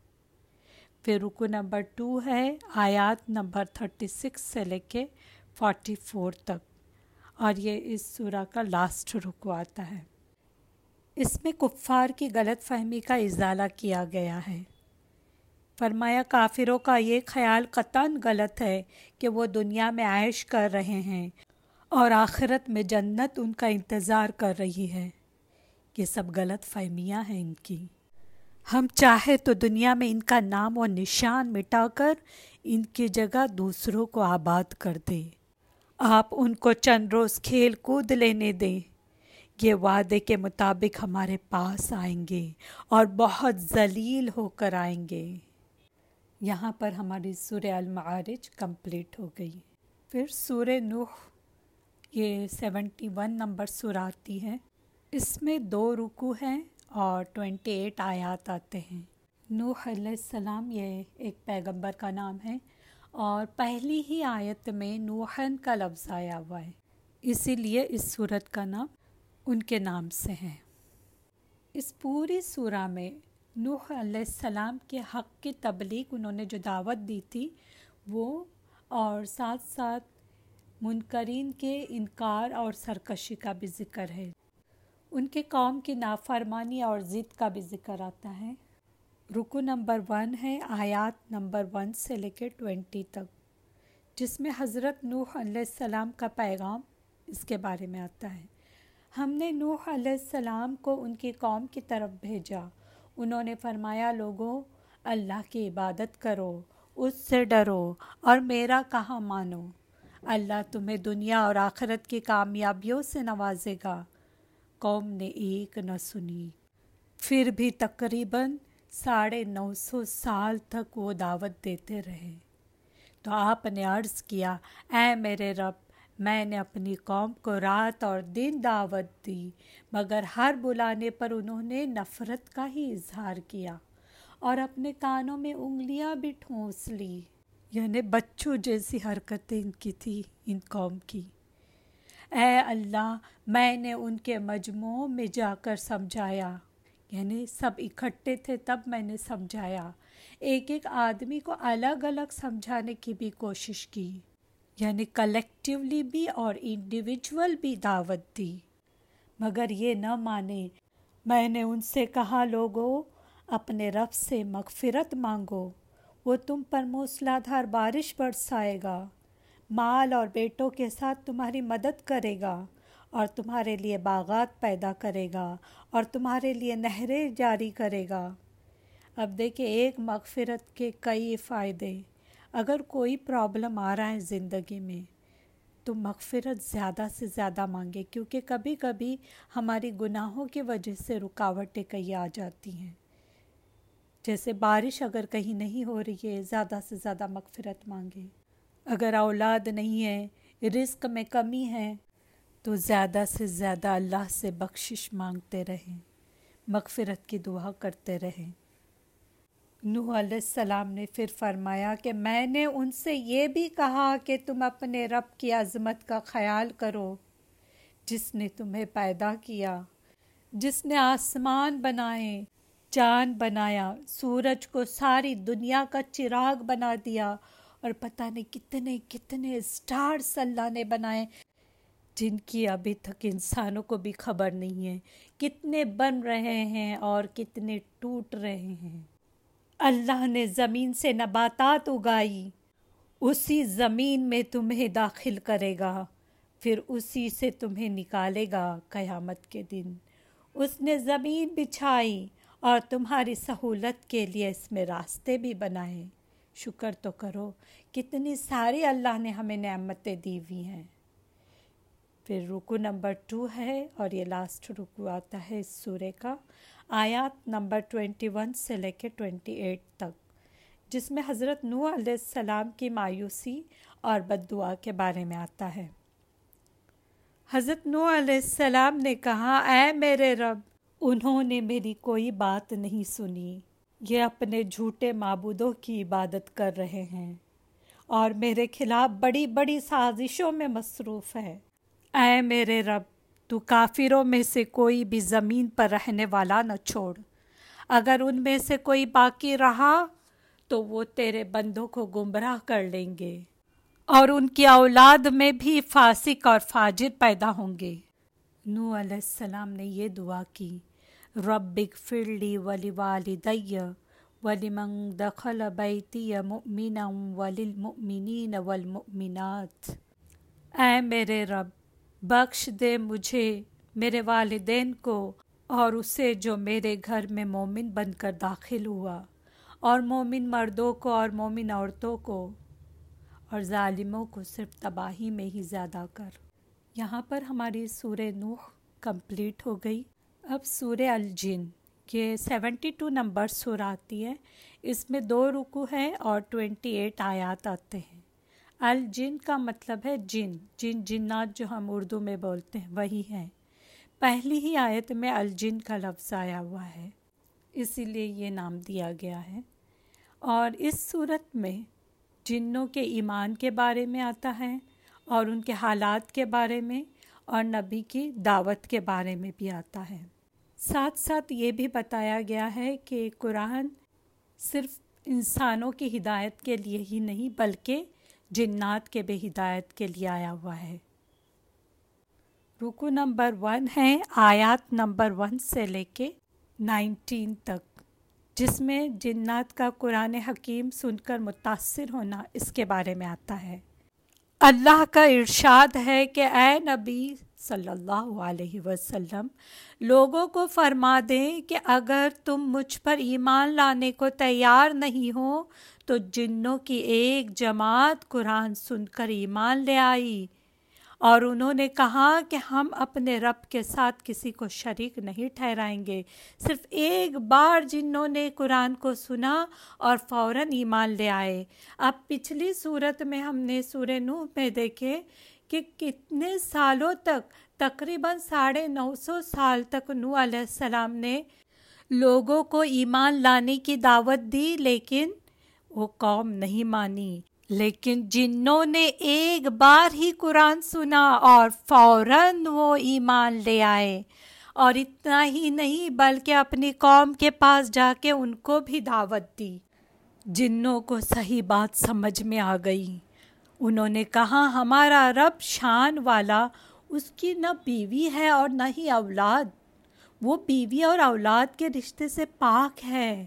پھر رکو نمبر ٹو ہے، آیات نمبر تھرٹی سکس سے لے کے فورٹی فور تک۔ اور یہ اس سورہ کا لاسٹ رکو آتا ہے۔ اس میں کفار کی غلط فہمی کا ازالہ کیا گیا ہے۔ فرمایا، کافروں کا یہ خیال قطن غلط ہے کہ وہ دنیا میں عائش کر رہے ہیں اور آخرت میں جنت ان کا انتظار کر رہی ہے۔ یہ سب غلط فہمیاں ہیں ان کی۔ ہم چاہے تو دنیا میں ان کا نام و نشان مٹا کر ان کی جگہ دوسروں کو آباد کر دیں۔ آپ ان کو چند روز کھیل کود لینے دیں۔ یہ وعدے کے مطابق ہمارے پاس آئیں گے اور بہت ذلیل ہو کر آئیں گے۔ یہاں پر ہماری سورہ المعارج کمپلیٹ ہو گئی۔ پھر سورہ نوح، یہ سیونٹی ون نمبر سورہ آتی ہے۔ اس میں دو رکو ہیں۔ اور ٹوینٹی ایٹ آیات آتے ہیں۔ نوح علیہ السلام یہ ایک پیغمبر کا نام ہے اور پہلی ہی آیت میں نوحن کا لفظ آیا ہوا ہے۔ اسی لیے اس صورت کا نام ان کے نام سے ہے۔ اس پوری صورہ میں نوح علیہ السلام کے حق کی تبلیغ انہوں نے جو دعوت دی تھی، وہ اور ساتھ ساتھ منکرین کے انکار اور سرکشی کا بھی ذکر ہے۔ ان کے قوم کی نافرمانی اور ضد کا بھی ذکر آتا ہے۔ رکو نمبر ون ہے، آیات نمبر ون سے لے کے ٹوینٹی تک، جس میں حضرت نوح علیہ السلام کا پیغام اس کے بارے میں آتا ہے۔ ہم نے نوح علیہ السلام کو ان کی قوم کی طرف بھیجا۔ انہوں نے فرمایا، لوگوں، اللہ کی عبادت کرو، اس سے ڈرو اور میرا کہاں مانو۔ اللہ تمہیں دنیا اور آخرت کی کامیابیوں سے نوازے گا۔ قوم نے ایک نہ سنی۔ پھر بھی تقریباً ساڑھے نو سو سال تک وہ دعوت دیتے رہے۔ تو آپ نے عرض کیا، اے میرے رب، میں نے اپنی قوم کو رات اور دن دعوت دی، مگر ہر بلانے پر انہوں نے نفرت کا ہی اظہار کیا اور اپنے کانوں میں انگلیاں بھی ٹھونس لی۔ یعنی بچوں جیسی حرکتیں ان کی تھی ان قوم کی۔ اے اللہ، میں نے ان کے مجموعوں میں جا کر سمجھایا۔ یعنی سب اکٹھے تھے تب میں نے سمجھایا۔ ایک ایک آدمی کو الگ الگ سمجھانے کی بھی کوشش کی۔ یعنی کلیکٹیولی بھی اور انڈیویجول بھی دعوت دی۔ مگر یہ نہ مانے، میں نے ان سے کہا لوگوں اپنے رب سے مغفرت مانگو، وہ تم پر موسلادھار بارش برسائے گا۔ مال اور بیٹوں کے ساتھ تمہاری مدد کرے گا اور تمہارے لیے باغات پیدا کرے گا اور تمہارے لیے نہریں جاری کرے گا۔ اب دیکھیں، ایک مغفرت کے کئی فائدے۔ اگر کوئی پرابلم آ رہا ہے زندگی میں، تو مغفرت زیادہ سے زیادہ مانگے، کیونکہ کبھی کبھی ہماری گناہوں کی وجہ سے رکاوٹیں کئی آ جاتی ہیں۔ جیسے بارش اگر کہیں نہیں ہو رہی ہے، زیادہ سے زیادہ مغفرت مانگے۔ اگر اولاد نہیں ہے، رزق میں کمی ہے، تو زیادہ سے زیادہ اللہ سے بخشش مانگتے رہیں، مغفرت کی دعا کرتے رہیں۔ نوح علیہ السلام نے پھر فرمایا کہ میں نے ان سے یہ بھی کہا کہ تم اپنے رب کی عظمت کا خیال کرو، جس نے تمہیں پیدا کیا، جس نے آسمان بنائے، چاند بنایا، سورج کو ساری دنیا کا چراغ بنا دیا اور پتہ نہیں کتنے کتنے سٹارز اللہ نے بنائے جن کی ابھی تک انسانوں کو بھی خبر نہیں ہے کتنے بن رہے ہیں اور کتنے ٹوٹ رہے ہیں۔ اللہ نے زمین سے نباتات اگائی، اسی زمین میں تمہیں داخل کرے گا، پھر اسی سے تمہیں نکالے گا قیامت کے دن۔ اس نے زمین بچھائی اور تمہاری سہولت کے لیے اس میں راستے بھی بنائے۔ شکر تو کرو، کتنی ساری اللہ نے ہمیں نعمتیں دی ہوئی ہیں۔ پھر رکو نمبر ٹو ہے اور یہ لاسٹ رکو آتا ہے اس سورے کا۔ آیات نمبر ٹوینٹی ون سے لے کے ٹوینٹی ایٹ تک، جس میں حضرت نو علیہ السلام کی مایوسی اور بد دعا کے بارے میں آتا ہے۔ حضرت نو علیہ السلام نے کہا، اے میرے رب، انہوں نے میری کوئی بات نہیں سنی۔ یہ اپنے جھوٹے معبودوں کی عبادت کر رہے ہیں۔ اور میرے خلاف بڑی بڑی سازشوں میں مصروف ہے۔ اے میرے رب، تو کافروں میں سے کوئی بھی زمین پر رہنے والا نہ چھوڑ۔ اگر ان میں سے کوئی باقی رہا، تو وہ تیرے بندوں کو گمراہ کر لیں گے۔ اور ان کی اولاد میں بھی فاسق اور فاجر پیدا ہوں گے۔ نو علیہ السلام نے یہ دعا کی۔ رب فرلی ولی والدی ولی منگ دخل بیتی مؤمنا وللمؤمنین والمؤمنات۔ اے میرے رب، بخش دے مجھے میرے والدین کو اور اسے جو میرے گھر میں مومن بن کر داخل ہوا، اور مومن مردوں کو اور مومن عورتوں کو، اور ظالموں کو صرف تباہی میں ہی زیادہ کر۔ یہاں پر ہماری سور نوح کمپلیٹ ہو گئی۔ اب سور الجن یہ سیونٹی ٹو نمبر سور آتی ہے۔ اس میں دو رکو ہے اور ٹوینٹی ایٹ آیات آتے ہیں۔ الجن کا مطلب ہے جن جن جنات جو ہم اردو میں بولتے ہیں، وہی ہیں۔ پہلی ہی آیت میں الجن کا لفظ آیا ہوا ہے۔ اسی لیے یہ نام دیا گیا ہے۔ اور اس صورت میں جنوں کے ایمان کے بارے میں آتا ہے اور ان کے حالات کے بارے میں اور نبی کی دعوت کے بارے میں بھی آتا ہے۔ ساتھ ساتھ یہ بھی بتایا گیا ہے کہ قرآن صرف انسانوں کی ہدایت کے لیے ہی نہیں بلکہ جنات کے بے ہدایت کے لیے آیا ہوا ہے۔ رکو نمبر ون ہے، آیات نمبر ون سے لے کے نائنٹین تک، جس میں جنات کا قرآن حکیم سن کر متاثر ہونا اس کے بارے میں آتا ہے۔ اللہ کا ارشاد ہے کہ اے نبی صلی اللہ علیہ وسلم، لوگوں کو فرما دیں کہ اگر تم مجھ پر ایمان لانے کو تیار نہیں ہو، تو جنوں کی ایک جماعت قرآن سن کر ایمان لے آئی۔ اور انہوں نے کہا کہ ہم اپنے رب کے ساتھ کسی کو شریک نہیں ٹھہرائیں گے۔ صرف ایک بار جنہوں نے قرآن کو سنا اور فوراً ایمان لے آئے۔ اب پچھلی صورت میں ہم نے سورہ نوح میں دیکھے کہ کتنے سالوں تک، تقریباً ساڑھے نو سو سال تک نو علیہ السلام نے لوگوں کو ایمان لانے کی دعوت دی، لیکن وہ قوم نہیں مانی۔ لیکن جنوں نے ایک بار ہی قرآن سنا اور فوراً وہ ایمان لے آئے اور اتنا ہی نہیں بلکہ اپنی قوم کے پاس جا کے ان کو بھی دعوت دی۔ جنوں کو صحیح بات سمجھ میں آ گئی۔ انہوں نے کہا، ہمارا رب شان والا، اس کی نہ بیوی ہے اور نہ ہی اولاد۔ وہ بیوی اور اولاد کے رشتے سے پاک ہے۔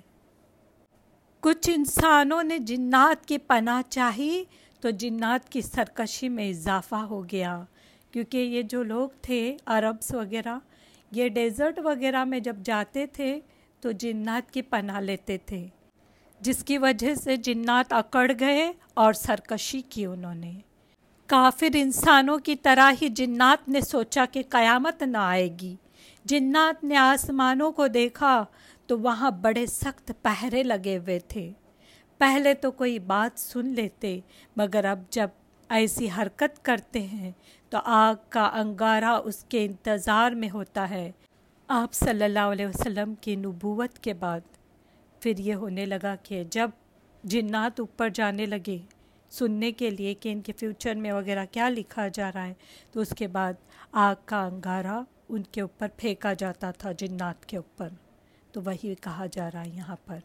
کچھ انسانوں نے جنات کی پناہ چاہی تو جنات کی سرکشی میں اضافہ ہو گیا۔ کیونکہ یہ جو لوگ تھے، عربس وغیرہ، یہ ڈیزرٹ وغیرہ میں جب جاتے تھے تو جنات کی پناہ لیتے تھے، جس کی وجہ سے جنات اکڑ گئے اور سرکشی کی انہوں نے۔ کافر انسانوں کی طرح ہی جنات نے سوچا کہ قیامت نہ آئے گی۔ جنات نے آسمانوں کو دیکھا تو وہاں بڑے سخت پہرے لگے ہوئے تھے۔ پہلے تو کوئی بات سن لیتے، مگر اب جب ایسی حرکت کرتے ہیں تو آگ کا انگارہ اس کے انتظار میں ہوتا ہے۔ آپ صلی اللہ علیہ وسلم کی نبوت کے بعد پھر یہ ہونے لگا کہ جب جنات اوپر جانے لگے، سننے کے لیے کہ ان کے فیوچر میں وغیرہ کیا لکھا جا رہا ہے، تو اس کے بعد آگ کا انگارہ ان کے اوپر پھینکا جاتا تھا، جنات کے اوپر۔ تو وہی کہا جا رہا ہے یہاں پر۔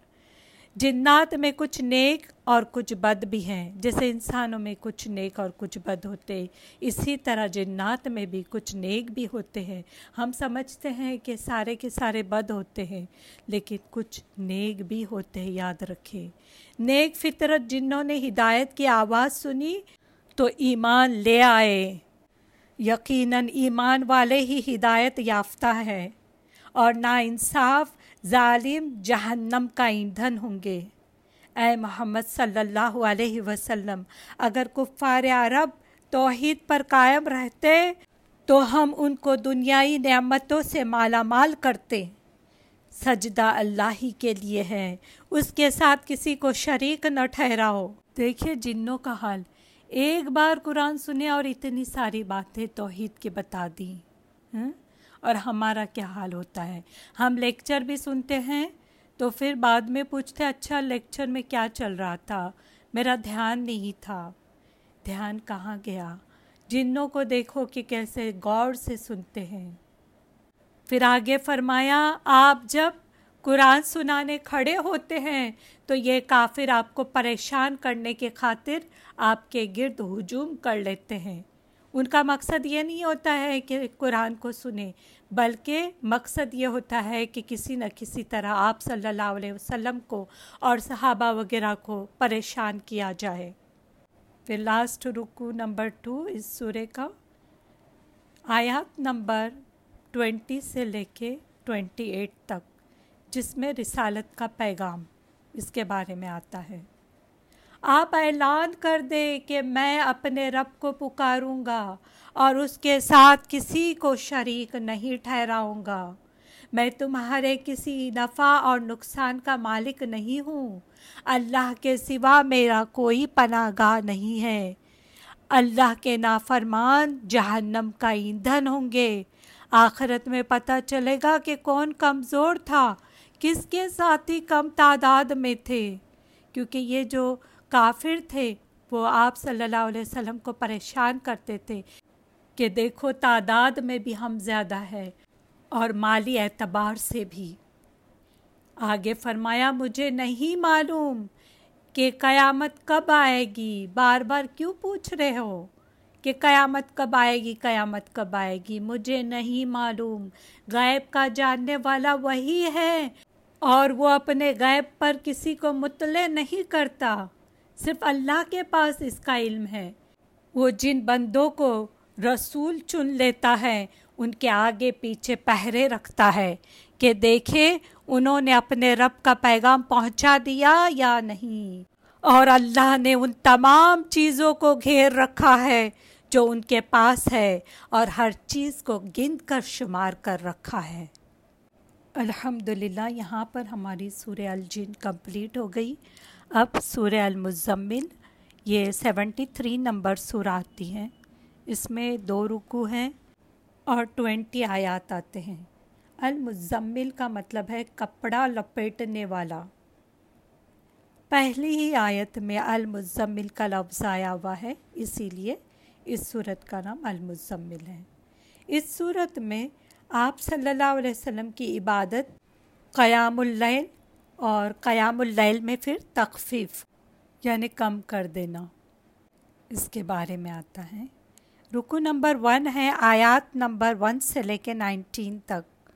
جنات میں کچھ نیک اور کچھ بد بھی ہیں، جیسے انسانوں میں کچھ نیک اور کچھ بد ہوتے، اسی طرح جنات میں بھی کچھ نیک بھی ہوتے ہیں۔ ہم سمجھتے ہیں کہ سارے کے سارے بد ہوتے ہیں، لیکن کچھ نیک بھی ہوتے ہیں یاد رکھے۔ نیک فطرت جنہوں نے ہدایت کی آواز سنی، تو ایمان لے آئے۔ یقیناً ایمان والے ہی ہدایت یافتہ ہے اور نا انصاف ظالم جہنم کا ایندھن ہوں گے۔ اے محمد صلی اللہ علیہ وسلم، اگر کفار عرب توحید پر قائم رہتے، تو ہم ان کو دنیائی نعمتوں سے مالا مال کرتے۔ سجدہ اللہ ہی کے لیے ہے، اس کے ساتھ کسی کو شریک نہ ٹھہراؤ۔ دیکھیے جنوں کا حال۔ ایک بار قرآن سنے اور اتنی ساری باتیں توحید کی بتا دی اور ہمارا کیا حال ہوتا ہے۔ ہم لیکچر بھی سنتے ہیں، تو پھر بعد میں پوچھتے اچھا لیکچر میں کیا چل رہا تھا؟ میرا دھیان نہیں تھا۔ دھیان کہاں گیا؟ جنوں کو دیکھو کہ کیسے غور سے سنتے ہیں۔ پھر آگے فرمایا، آپ جب قرآن سنانے کھڑے ہوتے ہیں، تو یہ کافر آپ کو پریشان کرنے کے خاطر آپ کے گرد ہجوم کر لیتے ہیں۔ ان کا مقصد یہ نہیں ہوتا ہے کہ قرآن کو سنیں، بلکہ مقصد یہ ہوتا ہے کہ کسی نہ کسی طرح آپ صلی اللہ علیہ وسلم کو اور صحابہ وغیرہ کو پریشان کیا جائے۔ پھر لاسٹ رکو نمبر ٹو اس سورے کا۔ آیات نمبر ٹوینٹی سے لے کے ٹوینٹی ایٹ تک، جس میں رسالت کا پیغام اس کے بارے میں آتا ہے۔ آپ اعلان کر دیں کہ میں اپنے رب کو پکاروں گا اور اس کے ساتھ کسی کو شریک نہیں ٹھہراؤں گا۔ میں تمہارے کسی نفع اور نقصان کا مالک نہیں ہوں۔ اللہ کے سوا میرا کوئی پناہ گاہ نہیں ہے۔ اللہ کے نافرمان جہنم کا ایندھن ہوں گے۔ آخرت میں پتہ چلے گا کہ کون کمزور تھا، کس کے ساتھی کم تعداد میں تھے۔ کیونکہ یہ جو کافر تھے، وہ آپ صلی اللہ علیہ وسلم کو پریشان کرتے تھے کہ دیکھو تعداد میں بھی ہم زیادہ ہے اور مالی اعتبار سے بھی۔ آگے فرمایا، مجھے نہیں معلوم کہ قیامت کب آئے گی۔ بار بار کیوں پوچھ رہے ہو کہ قیامت کب آئے گی، قیامت کب آئے گی؟ مجھے نہیں معلوم۔ غائب کا جاننے والا وہی ہے اور وہ اپنے غیب پر کسی کو مطلع نہیں کرتا۔ صرف اللہ کے پاس اس کا علم ہے۔ وہ جن بندوں کو رسول چن لیتا ہے، ان کے آگے پیچھے پہرے رکھتا ہے کہ دیکھے انہوں نے اپنے رب کا پیغام پہنچا دیا یا نہیں۔ اور اللہ نے ان تمام چیزوں کو گھیر رکھا ہے جو ان کے پاس ہے اور ہر چیز کو گند کر شمار کر رکھا ہے۔ الحمد للہ یہاں پر ہماری سورہ الجن کمپلیٹ ہو گئی۔ اب سورہ المزمل یہ سیونٹی تھری نمبر سورہ آتی ہیں۔ اس میں دو رکو ہیں اور ٹوینٹی آیات آتے ہیں۔ المزمل کا مطلب ہے کپڑا لپیٹنے والا۔ پہلی ہی آیت میں المزمل کا لفظ آیا ہوا ہے، اسی لیے اس صورت کا نام المزمل ہے۔ اس صورت میں آپ صلی اللہ علیہ وسلم کی عبادت، قیام اللیل اور قیام اللیل میں پھر تخفیف یعنی کم کر دینا۔ اس کے بارے میں آتا ہے۔ رکو نمبر ون ہے آیات نمبر ون سے لے کے نائنٹین تک،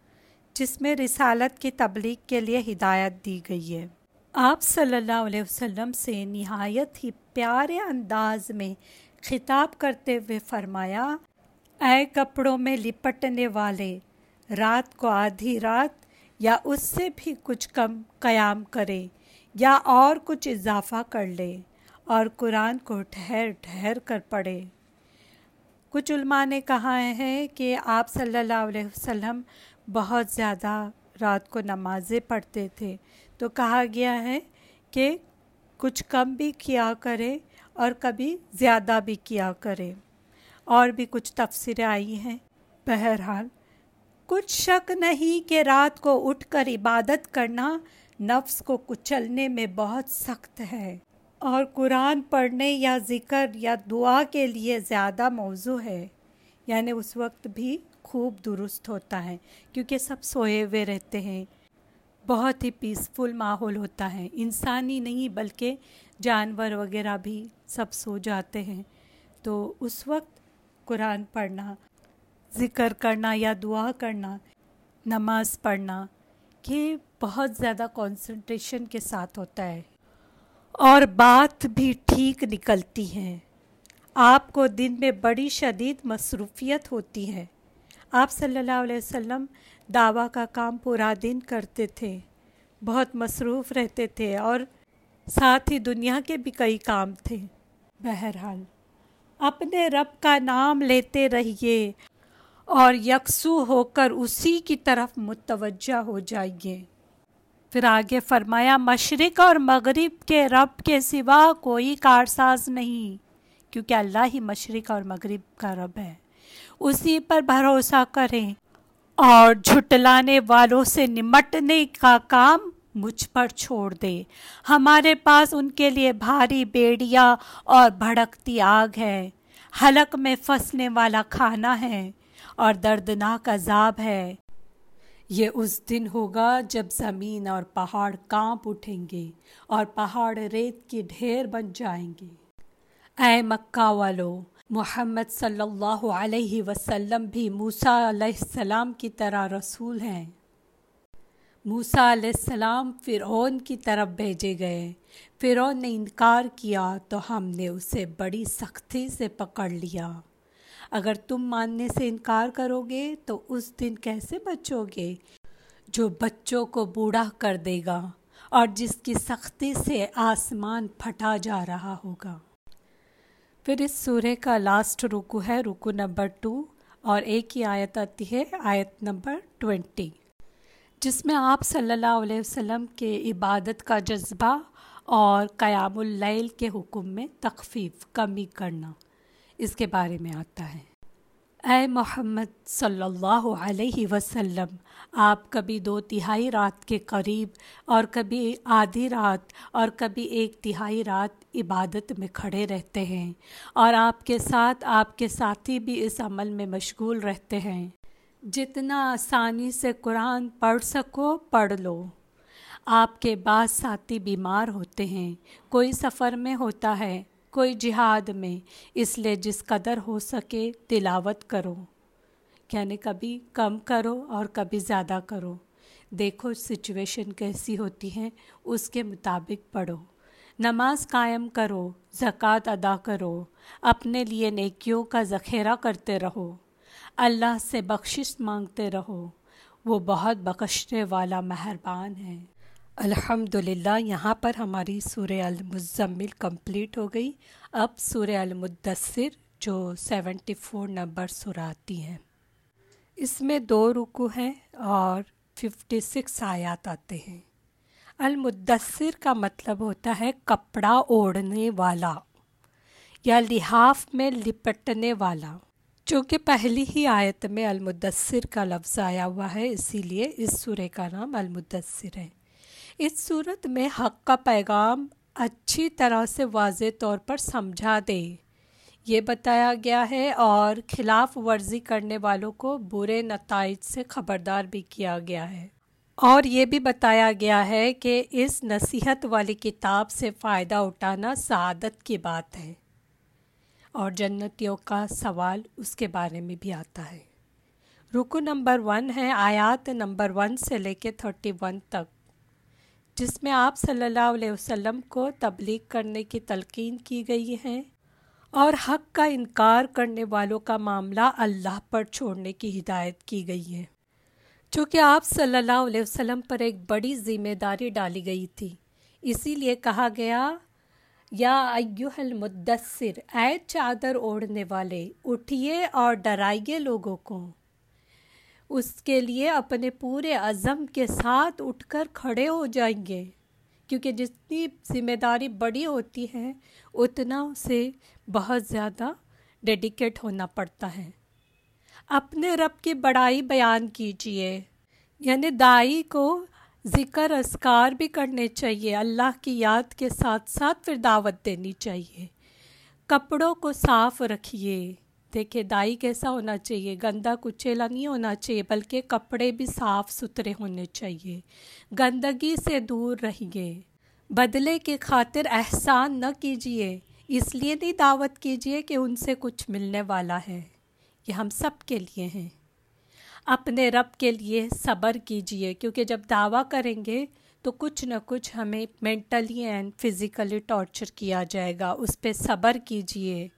جس میں رسالت کی تبلیغ کے لیے ہدایت دی گئی ہے۔ آپ صلی اللہ علیہ وسلم سے نہایت ہی پیارے انداز میں خطاب کرتے ہوئے فرمایا، اے کپڑوں میں لپٹنے والے، رات کو آدھی رات یا اس سے بھی کچھ کم قیام کرے یا اور کچھ اضافہ کر لے اور قرآن کو ٹھہر ٹھہر کر پڑھے۔ کچھ علماء نے کہا ہے کہ آپ صلی اللہ علیہ وسلم بہت زیادہ رات کو نمازیں پڑھتے تھے۔ تو کہا گیا ہے کہ کچھ کم بھی کیا کرے اور کبھی زیادہ بھی کیا کرے۔ اور بھی کچھ تفسیریں آئی ہیں۔ بہرحال کچھ شک نہیں کہ رات کو اٹھ کر عبادت کرنا نفس کو کچلنے میں بہت سخت ہے۔ اور قرآن پڑھنے یا ذکر یا دعا کے لیے زیادہ موضوع ہے۔ یعنی اس وقت بھی خوب درست ہوتا ہے، کیونکہ سب سوئے ہوئے رہتے ہیں۔ بہت ہی پیسفل ماحول ہوتا ہے۔ انسانی نہیں، بلکہ جانور وغیرہ بھی سب سو جاتے ہیں۔ تو اس وقت قرآن پڑھنا ذکر کرنا یا دعا کرنا، نماز پڑھنا، یہ بہت زیادہ کنسنٹریشن کے ساتھ ہوتا ہے۔ اور بات بھی ٹھیک نکلتی ہے۔ آپ کو دن میں بڑی شدید مصروفیت ہوتی ہے۔ آپ صلی اللہ علیہ وسلم دعویٰ کا کام پورا دن کرتے تھے، بہت مصروف رہتے تھے اور ساتھ ہی دنیا کے بھی کئی کام تھے۔ بہرحال، اپنے رب کا نام لیتے رہیے۔ اور یکسو ہو کر اسی کی طرف متوجہ ہو جائیے۔ پھر آگے فرمایا، مشرق اور مغرب کے رب کے سوا کوئی کارساز نہیں، کیونکہ اللہ ہی مشرق اور مغرب کا رب ہے۔ اسی پر بھروسہ کریں اور جھٹلانے والوں سے نمٹنے کا کام مجھ پر چھوڑ دے ہمارے پاس ان کے لیے بھاری بیڑیا اور بھڑکتی آگ ہے۔ حلق میں پھنسنے والا کھانا ہے۔ اور دردناک عذاب ہے۔ یہ اس دن ہوگا جب زمین اور پہاڑ کانپ اٹھیں گے اور پہاڑ ریت کی ڈھیر بن جائیں گے۔ اے مکہ والو، محمد صلی اللہ علیہ وسلم بھی موسیٰ علیہ السلام کی طرح رسول ہیں۔ موسیٰ علیہ السلام فرعون کی طرف بھیجے گئے۔ فرعون نے انکار کیا تو ہم نے اسے بڑی سختی سے پکڑ لیا۔ اگر تم ماننے سے انکار کرو گے تو اس دن کیسے بچو گے؟ جو بچوں کو بوڑھا کر دے گا اور جس کی سختی سے آسمان پھٹا جا رہا ہوگا۔ پھر اس سورہ کا لاسٹ رکو ہے، رکو نمبر ٹو اور ایک ہی آیت آتی ہے، آیت نمبر ٹوینٹی جس میں آپ صلی اللہ علیہ وسلم کے عبادت کا جذبہ اور قیام اللیل کے حکم میں تخفیف، کمی کرنا۔ اس کے بارے میں آتا ہے۔ اے محمد صلی اللہ علیہ وسلم، آپ کبھی دو تہائی رات کے قریب اور کبھی آدھی رات اور کبھی ایک تہائی رات عبادت میں کھڑے رہتے ہیں اور آپ کے ساتھ آپ کے ساتھی بھی اس عمل میں مشغول رہتے ہیں۔ جتنا آسانی سے قرآن پڑھ سکو، پڑھ لو۔ آپ کے بعض ساتھی بیمار ہوتے ہیں، کوئی سفر میں ہوتا ہے کوئی جہاد میں، اس لیے جس قدر ہو سکے تلاوت کرو۔ یعنی کبھی کم کرو اور کبھی زیادہ کرو۔ دیکھو سچویشن کیسی ہوتی ہیں اس کے مطابق پڑھو۔ نماز قائم کرو، زکوٰۃ ادا کرو۔ اپنے لیے نیکیوں کا ذخیرہ کرتے رہو۔ اللہ سے بخشش مانگتے رہو۔ وہ بہت بخشنے والا مہربان ہے۔ الحمد للہ یہاں پر ہماری سورہ المزمل کمپلیٹ ہو گئی۔ اب سورہ المدثر، جو سیونٹی فور نمبر سراتی ہیں۔ اس میں دو رکو ہیں اور ففٹی سکس آیات آتے ہیں۔ المدثر کا مطلب ہوتا ہے کپڑا اوڑھنے والا یا لحاف میں لپٹنے والا۔ چونکہ پہلی ہی آیت میں المدثر کا لفظ آیا ہوا ہے، اسی لیے اس سورہ کا نام المدثر ہے۔ اس صورت میں حق کا پیغام اچھی طرح سے واضح طور پر سمجھا دے۔ یہ بتایا گیا ہے اور خلاف ورزی کرنے والوں کو برے نتائج سے خبردار بھی کیا گیا ہے۔ اور یہ بھی بتایا گیا ہے کہ اس نصیحت والی کتاب سے فائدہ اٹھانا سعادت کی بات ہے۔ اور جنتیوں کا سوال اس کے بارے میں بھی آتا ہے۔ رکو نمبر ون ہے، آیات نمبر ون سے لے کے تھرٹی ون تک۔ جس میں آپ صلی اللہ علیہ وسلم کو تبلیغ کرنے کی تلقین کی گئی ہے اور حق کا انکار کرنے والوں کا معاملہ اللہ پر چھوڑنے کی ہدایت کی گئی ہے۔ چونکہ آپ صلی اللہ علیہ وسلم پر ایک بڑی ذمہ داری ڈالی گئی تھی، اسی لیے کہا گیا، یا ایوہ المدثر، اے چادر اوڑھنے والے، اٹھیے اور ڈرائیے لوگوں کو۔ اس کے لیے اپنے پورے عزم کے ساتھ اٹھ کر کھڑے ہو جائیں گے۔ کیونکہ جتنی ذمہ داری بڑی ہوتی ہے، اتنا اسے بہت زیادہ ڈیڈیکیٹ ہونا پڑتا ہے۔ اپنے رب کی بڑائی بیان کیجیے۔ یعنی دائی کو ذکر اسکار بھی کرنے چاہیے، اللہ کی یاد کے ساتھ ساتھ پھر دعوت دینی چاہیے۔ کپڑوں کو صاف رکھیے۔ دیکھے دائی کیسا ہونا چاہیے، گندا کچیلا نہیں ہونا چاہیے، بلکہ کپڑے بھی صاف ستھرے ہونے چاہیے۔ گندگی سے دور رہیے۔ بدلے کی خاطر احسان نہ کیجیے۔ اس لیے نہیں دعوت کیجیے کہ ان سے کچھ ملنے والا ہے۔ یہ ہم سب کے لیے ہیں۔ اپنے رب کے لیے صبر کیجیے، کیونکہ جب دعویٰ کریں گے تو کچھ نہ کچھ ہمیں مینٹلی اینڈ فزیکلی ٹارچر کیا جائے گا۔ اس پہ صبر کیجیے۔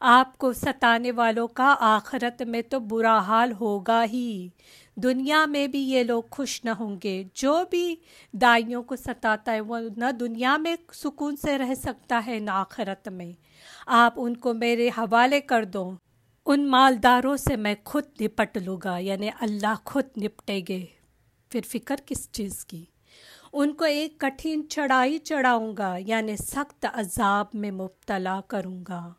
آپ کو ستانے والوں کا آخرت میں تو برا حال ہوگا ہی۔ دنیا میں بھی یہ لوگ خوش نہ ہوں گے۔ جو بھی دائیوں کو ستاتا ہے، وہ نہ دنیا میں سکون سے رہ سکتا ہے، نہ آخرت میں۔ آپ ان کو میرے حوالے کر دو۔ ان مالداروں سے میں خود نپٹ لوں گا یعنی اللہ خود نپٹے گے۔ پھر فکر کس چیز کی؟ ان کو ایک کٹھن چڑھائی چڑھاؤں گا یعنی سخت عذاب میں مبتلا کروں گا۔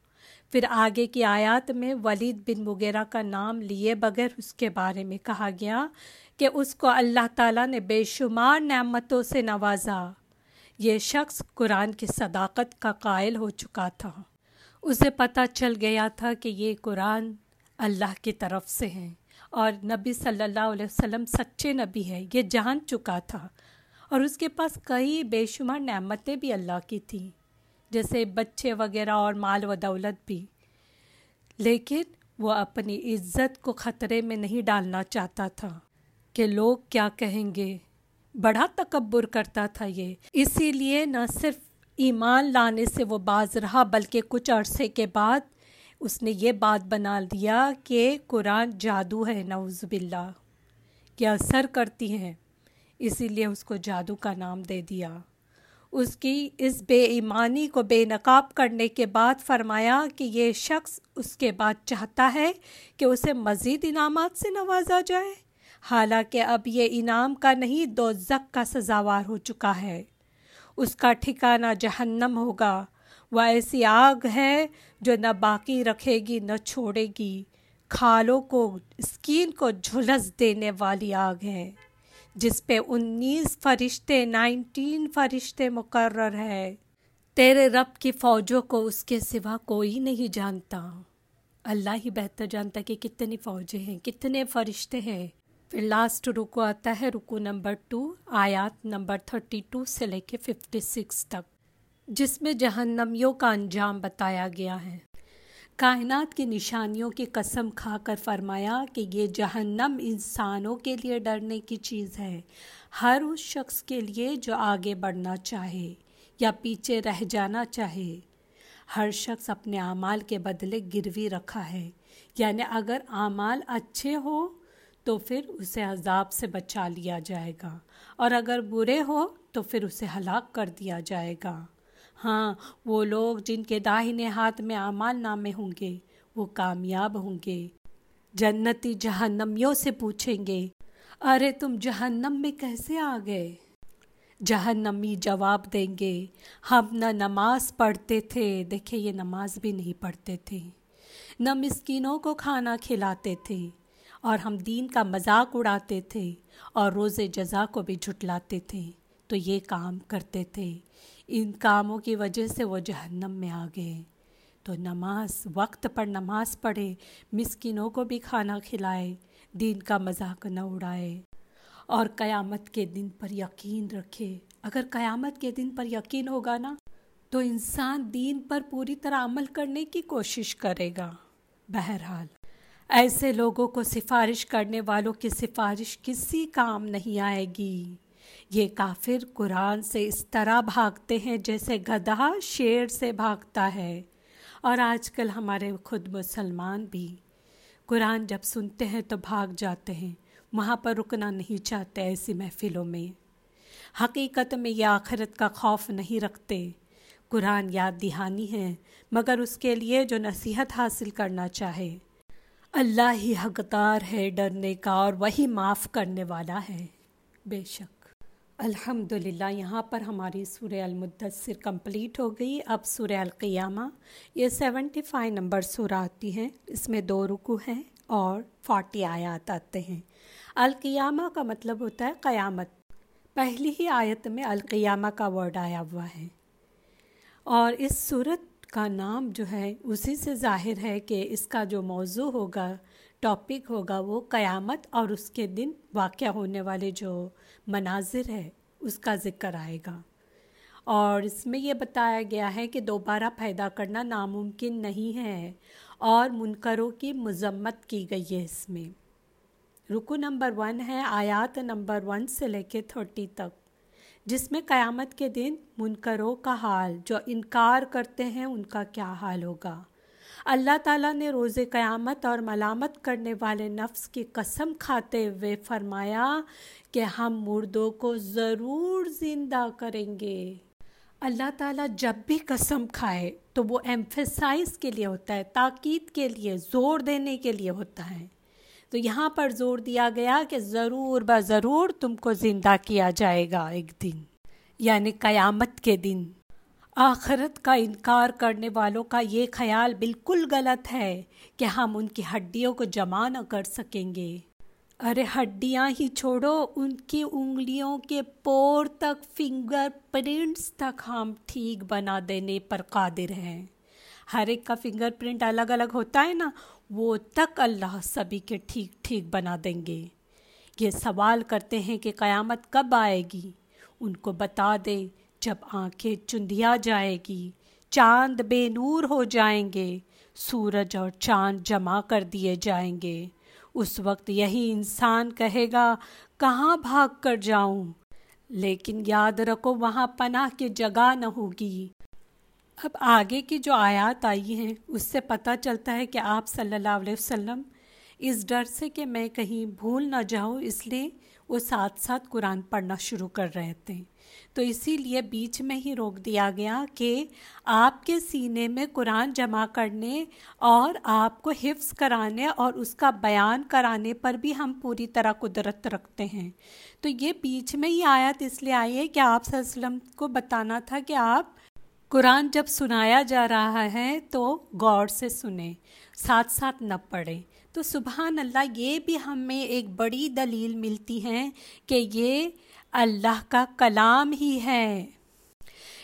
پھر آگے کی آیات میں ولید بن مغیرہ کا نام لیے بغیر اس کے بارے میں کہا گیا کہ اس کو اللہ تعالیٰ نے بے شمار نعمتوں سے نوازا۔ یہ شخص قرآن کی صداقت کا قائل ہو چکا تھا۔ اسے پتہ چل گیا تھا کہ یہ قرآن اللہ کی طرف سے ہیں اور نبی صلی اللہ علیہ وسلم سچے نبی ہے یہ جان چکا تھا۔ اور اس کے پاس کئی بے شمار نعمتیں بھی اللہ کی تھیں۔ جیسے بچے وغیرہ اور مال و دولت بھی۔ لیکن وہ اپنی عزت کو خطرے میں نہیں ڈالنا چاہتا تھا کہ لوگ کیا کہیں گے۔ بڑا تکبر کرتا تھا یہ۔ اسی لیے نہ صرف ایمان لانے سے وہ باز رہا، بلکہ کچھ عرصے کے بعد اس نے یہ بات بنا دیا کہ قرآن جادو ہے، نعوذ باللہ کہ اثر کرتی ہیں۔ اسی لیے اس کو جادو کا نام دے دیا۔ اس کی اس بے ایمانی کو بے نقاب کرنے کے بعد فرمایا کہ یہ شخص اس کے بعد چاہتا ہے کہ اسے مزید انعامات سے نوازا جائے۔ حالانکہ اب یہ انعام کا نہیں، دو زک کا سزاوار ہو چکا ہے۔ اس کا ٹھکانہ جہنم ہوگا۔ وہ ایسی آگ ہے جو نہ باقی رکھے گی، نہ چھوڑے گی۔ کھالوں کو اسکین کو جھلس دینے والی آگ ہے۔ جس پہ انیس فرشتے، نائنٹین فرشتے مقرر ہے تیرے رب کی فوجوں کو اس کے سوا کوئی نہیں جانتا۔ اللہ ہی بہتر جانتا کہ کتنی فوجیں ہیں، کتنے فرشتے ہیں۔ پھر لاسٹ رکو آتا ہے، رکو نمبر ٹو آیات نمبر تھرٹی ٹو سے لے کے ففٹی سکس تک، جس میں جہنمیوں کا انجام بتایا گیا ہے۔ کائنات کی نشانیوں کی قسم کھا کر فرمایا کہ یہ جہنم انسانوں کے لیے ڈرنے کی چیز ہے۔ ہر اس شخص کے لیے جو آگے بڑھنا چاہے یا پیچھے رہ جانا چاہے۔ ہر شخص اپنے اعمال کے بدلے گروی رکھا ہے۔ یعنی اگر اعمال اچھے ہو تو پھر اسے عذاب سے بچا لیا جائے گا۔ اور اگر برے ہو تو پھر اسے ہلاک کر دیا جائے گا۔ ہاں وہ لوگ جن کے داہنے ہاتھ میں اعمال نامے ہوں گے، وہ کامیاب ہوں گے۔ جنتی جہنمیوں سے پوچھیں گے، ارے تم جہنم میں کیسے آ گئے؟ جہنمی جواب دیں گے، ہم نہ نماز پڑھتے تھے۔ دیکھے یہ نماز بھی نہیں پڑھتے تھے۔ نہ مسکینوں کو کھانا کھلاتے تھے، اور ہم دین کا مذاق اڑاتے تھے، اور روز جزا کو بھی جھٹلاتے تھے۔ تو یہ کام کرتے تھے۔ ان کاموں کی وجہ سے وہ جہنم میں آ گئے۔ تو نماز، وقت پر نماز پڑھے، مسکینوں کو بھی کھانا کھلائے، دین کا مذاق نہ اڑائے۔ اور قیامت کے دن پر یقین رکھے۔ اگر قیامت کے دن پر یقین ہوگا نا، تو انسان دین پر پوری طرح عمل کرنے کی کوشش کرے گا۔ بہرحال، ایسے لوگوں کو سفارش کرنے والوں کی سفارش کسی کام نہیں آئے گی۔ یہ کافر قرآن سے اس طرح بھاگتے ہیں جیسے گدھا شیر سے بھاگتا ہے۔ اور آج کل ہمارے خود مسلمان بھی قرآن جب سنتے ہیں تو بھاگ جاتے ہیں، وہاں پر رکنا نہیں چاہتے ایسی محفلوں میں۔ حقیقت میں یہ آخرت کا خوف نہیں رکھتے۔ قرآن یاد دہانی ہے، مگر اس کے لیے جو نصیحت حاصل کرنا چاہے۔ اللہ ہی حقدار ہے ڈرنے کا اور وہی معاف کرنے والا ہے۔ بے شک۔ الحمد للہ یہاں پر ہماری سورہ المدثر کمپلیٹ ہو گئی۔ اب سورہ القیامہ، یہ سیونٹی فائیو نمبر سورہ آتی ہیں اس میں دو رکو ہیں اور فورٹی آیات آتے ہیں۔ القیامہ کا مطلب ہوتا ہے قیامت۔ پہلی ہی آیت میں القیامہ کا ورڈ آیا ہوا ہے۔ اور اس صورت کا نام جو ہے، اسی سے ظاہر ہے کہ اس کا جو موضوع ہوگا ٹاپک ہوگا، وہ قیامت اور اس کے دن واقع ہونے والے جو مناظر ہے، اس کا ذکر آئے گا۔ اور اس میں یہ بتایا گیا ہے کہ دوبارہ پیدا کرنا ناممکن نہیں ہے اور منکروں کی مذمت کی گئی ہے اس میں۔ رکو نمبر ون ہے، آیات نمبر ون سے لے کے تھرٹی تک۔ جس میں قیامت کے دن منکروں کا حال، جو انکار کرتے ہیں، ان کا کیا حال ہوگا؟ اللہ تعالیٰ نے روز قیامت اور ملامت کرنے والے نفس کی قسم کھاتے ہوئے فرمایا کہ ہم مردوں کو ضرور زندہ کریں گے۔ اللہ تعالیٰ جب بھی قسم کھائے تو وہ ایمفیسائز کے لیے ہوتا ہے، تاکید کے لیے، زور دینے کے لیے ہوتا ہے۔ تو یہاں پر زور دیا گیا کہ ضرور ب ضرور تم کو زندہ کیا جائے گا ایک دن یعنی قیامت کے دن۔ آخرت کا انکار کرنے والوں کا یہ خیال بالکل غلط ہے کہ ہم ان کی ہڈیوں کو جمع نہ کر سکیں گے۔ ارے ہڈیاں ہی چھوڑو، ان کی انگلیوں کے پور تک، فنگر پرنٹس تک ہم ٹھیک بنا دینے پر قادر ہیں۔ ہر ایک کا فنگر پرنٹ الگ الگ ہوتا ہے نا، وہ تک اللہ سبھی کے ٹھیک ٹھیک بنا دیں گے۔ یہ سوال کرتے ہیں کہ قیامت کب آئے گی؟ ان کو بتا دے جب آنکھیں چندیا جائے گی، چاند بے نور ہو جائیں گے، سورج اور چاند جمع کر دیے جائیں گے۔ اس وقت یہی انسان کہے گا، کہاں بھاگ کر جاؤں؟ لیکن یاد رکھو، وہاں پناہ کی جگہ نہ ہوگی۔ اب آگے کی جو آیات آئی ہیں، اس سے پتہ چلتا ہے کہ آپ صلی اللہ علیہ وسلم، اس ڈر سے کہ میں کہیں بھول نہ جاؤں، اس لیے وہ ساتھ ساتھ قرآن پڑھنا شروع کر رہے تھے۔ تو اسی لیے بیچ میں ہی روک دیا گیا کہ آپ کے سینے میں قرآن جمع کرنے اور آپ کو حفظ کرانے اور اس کا بیان کرانے پر بھی ہم پوری طرح قدرت رکھتے ہیں۔ تو یہ بیچ میں ہی آیت اس لیے آئی ہے کہ آپ صلی اللہ علیہ وسلم کو بتانا تھا کہ آپ قرآن جب سنایا جا رہا ہے تو غور سے سنیں، ساتھ ساتھ نہ پڑھیں۔ تو سبحان اللہ، یہ بھی ہمیں ایک بڑی دلیل ملتی ہے کہ یہ اللہ کا کلام ہی ہے۔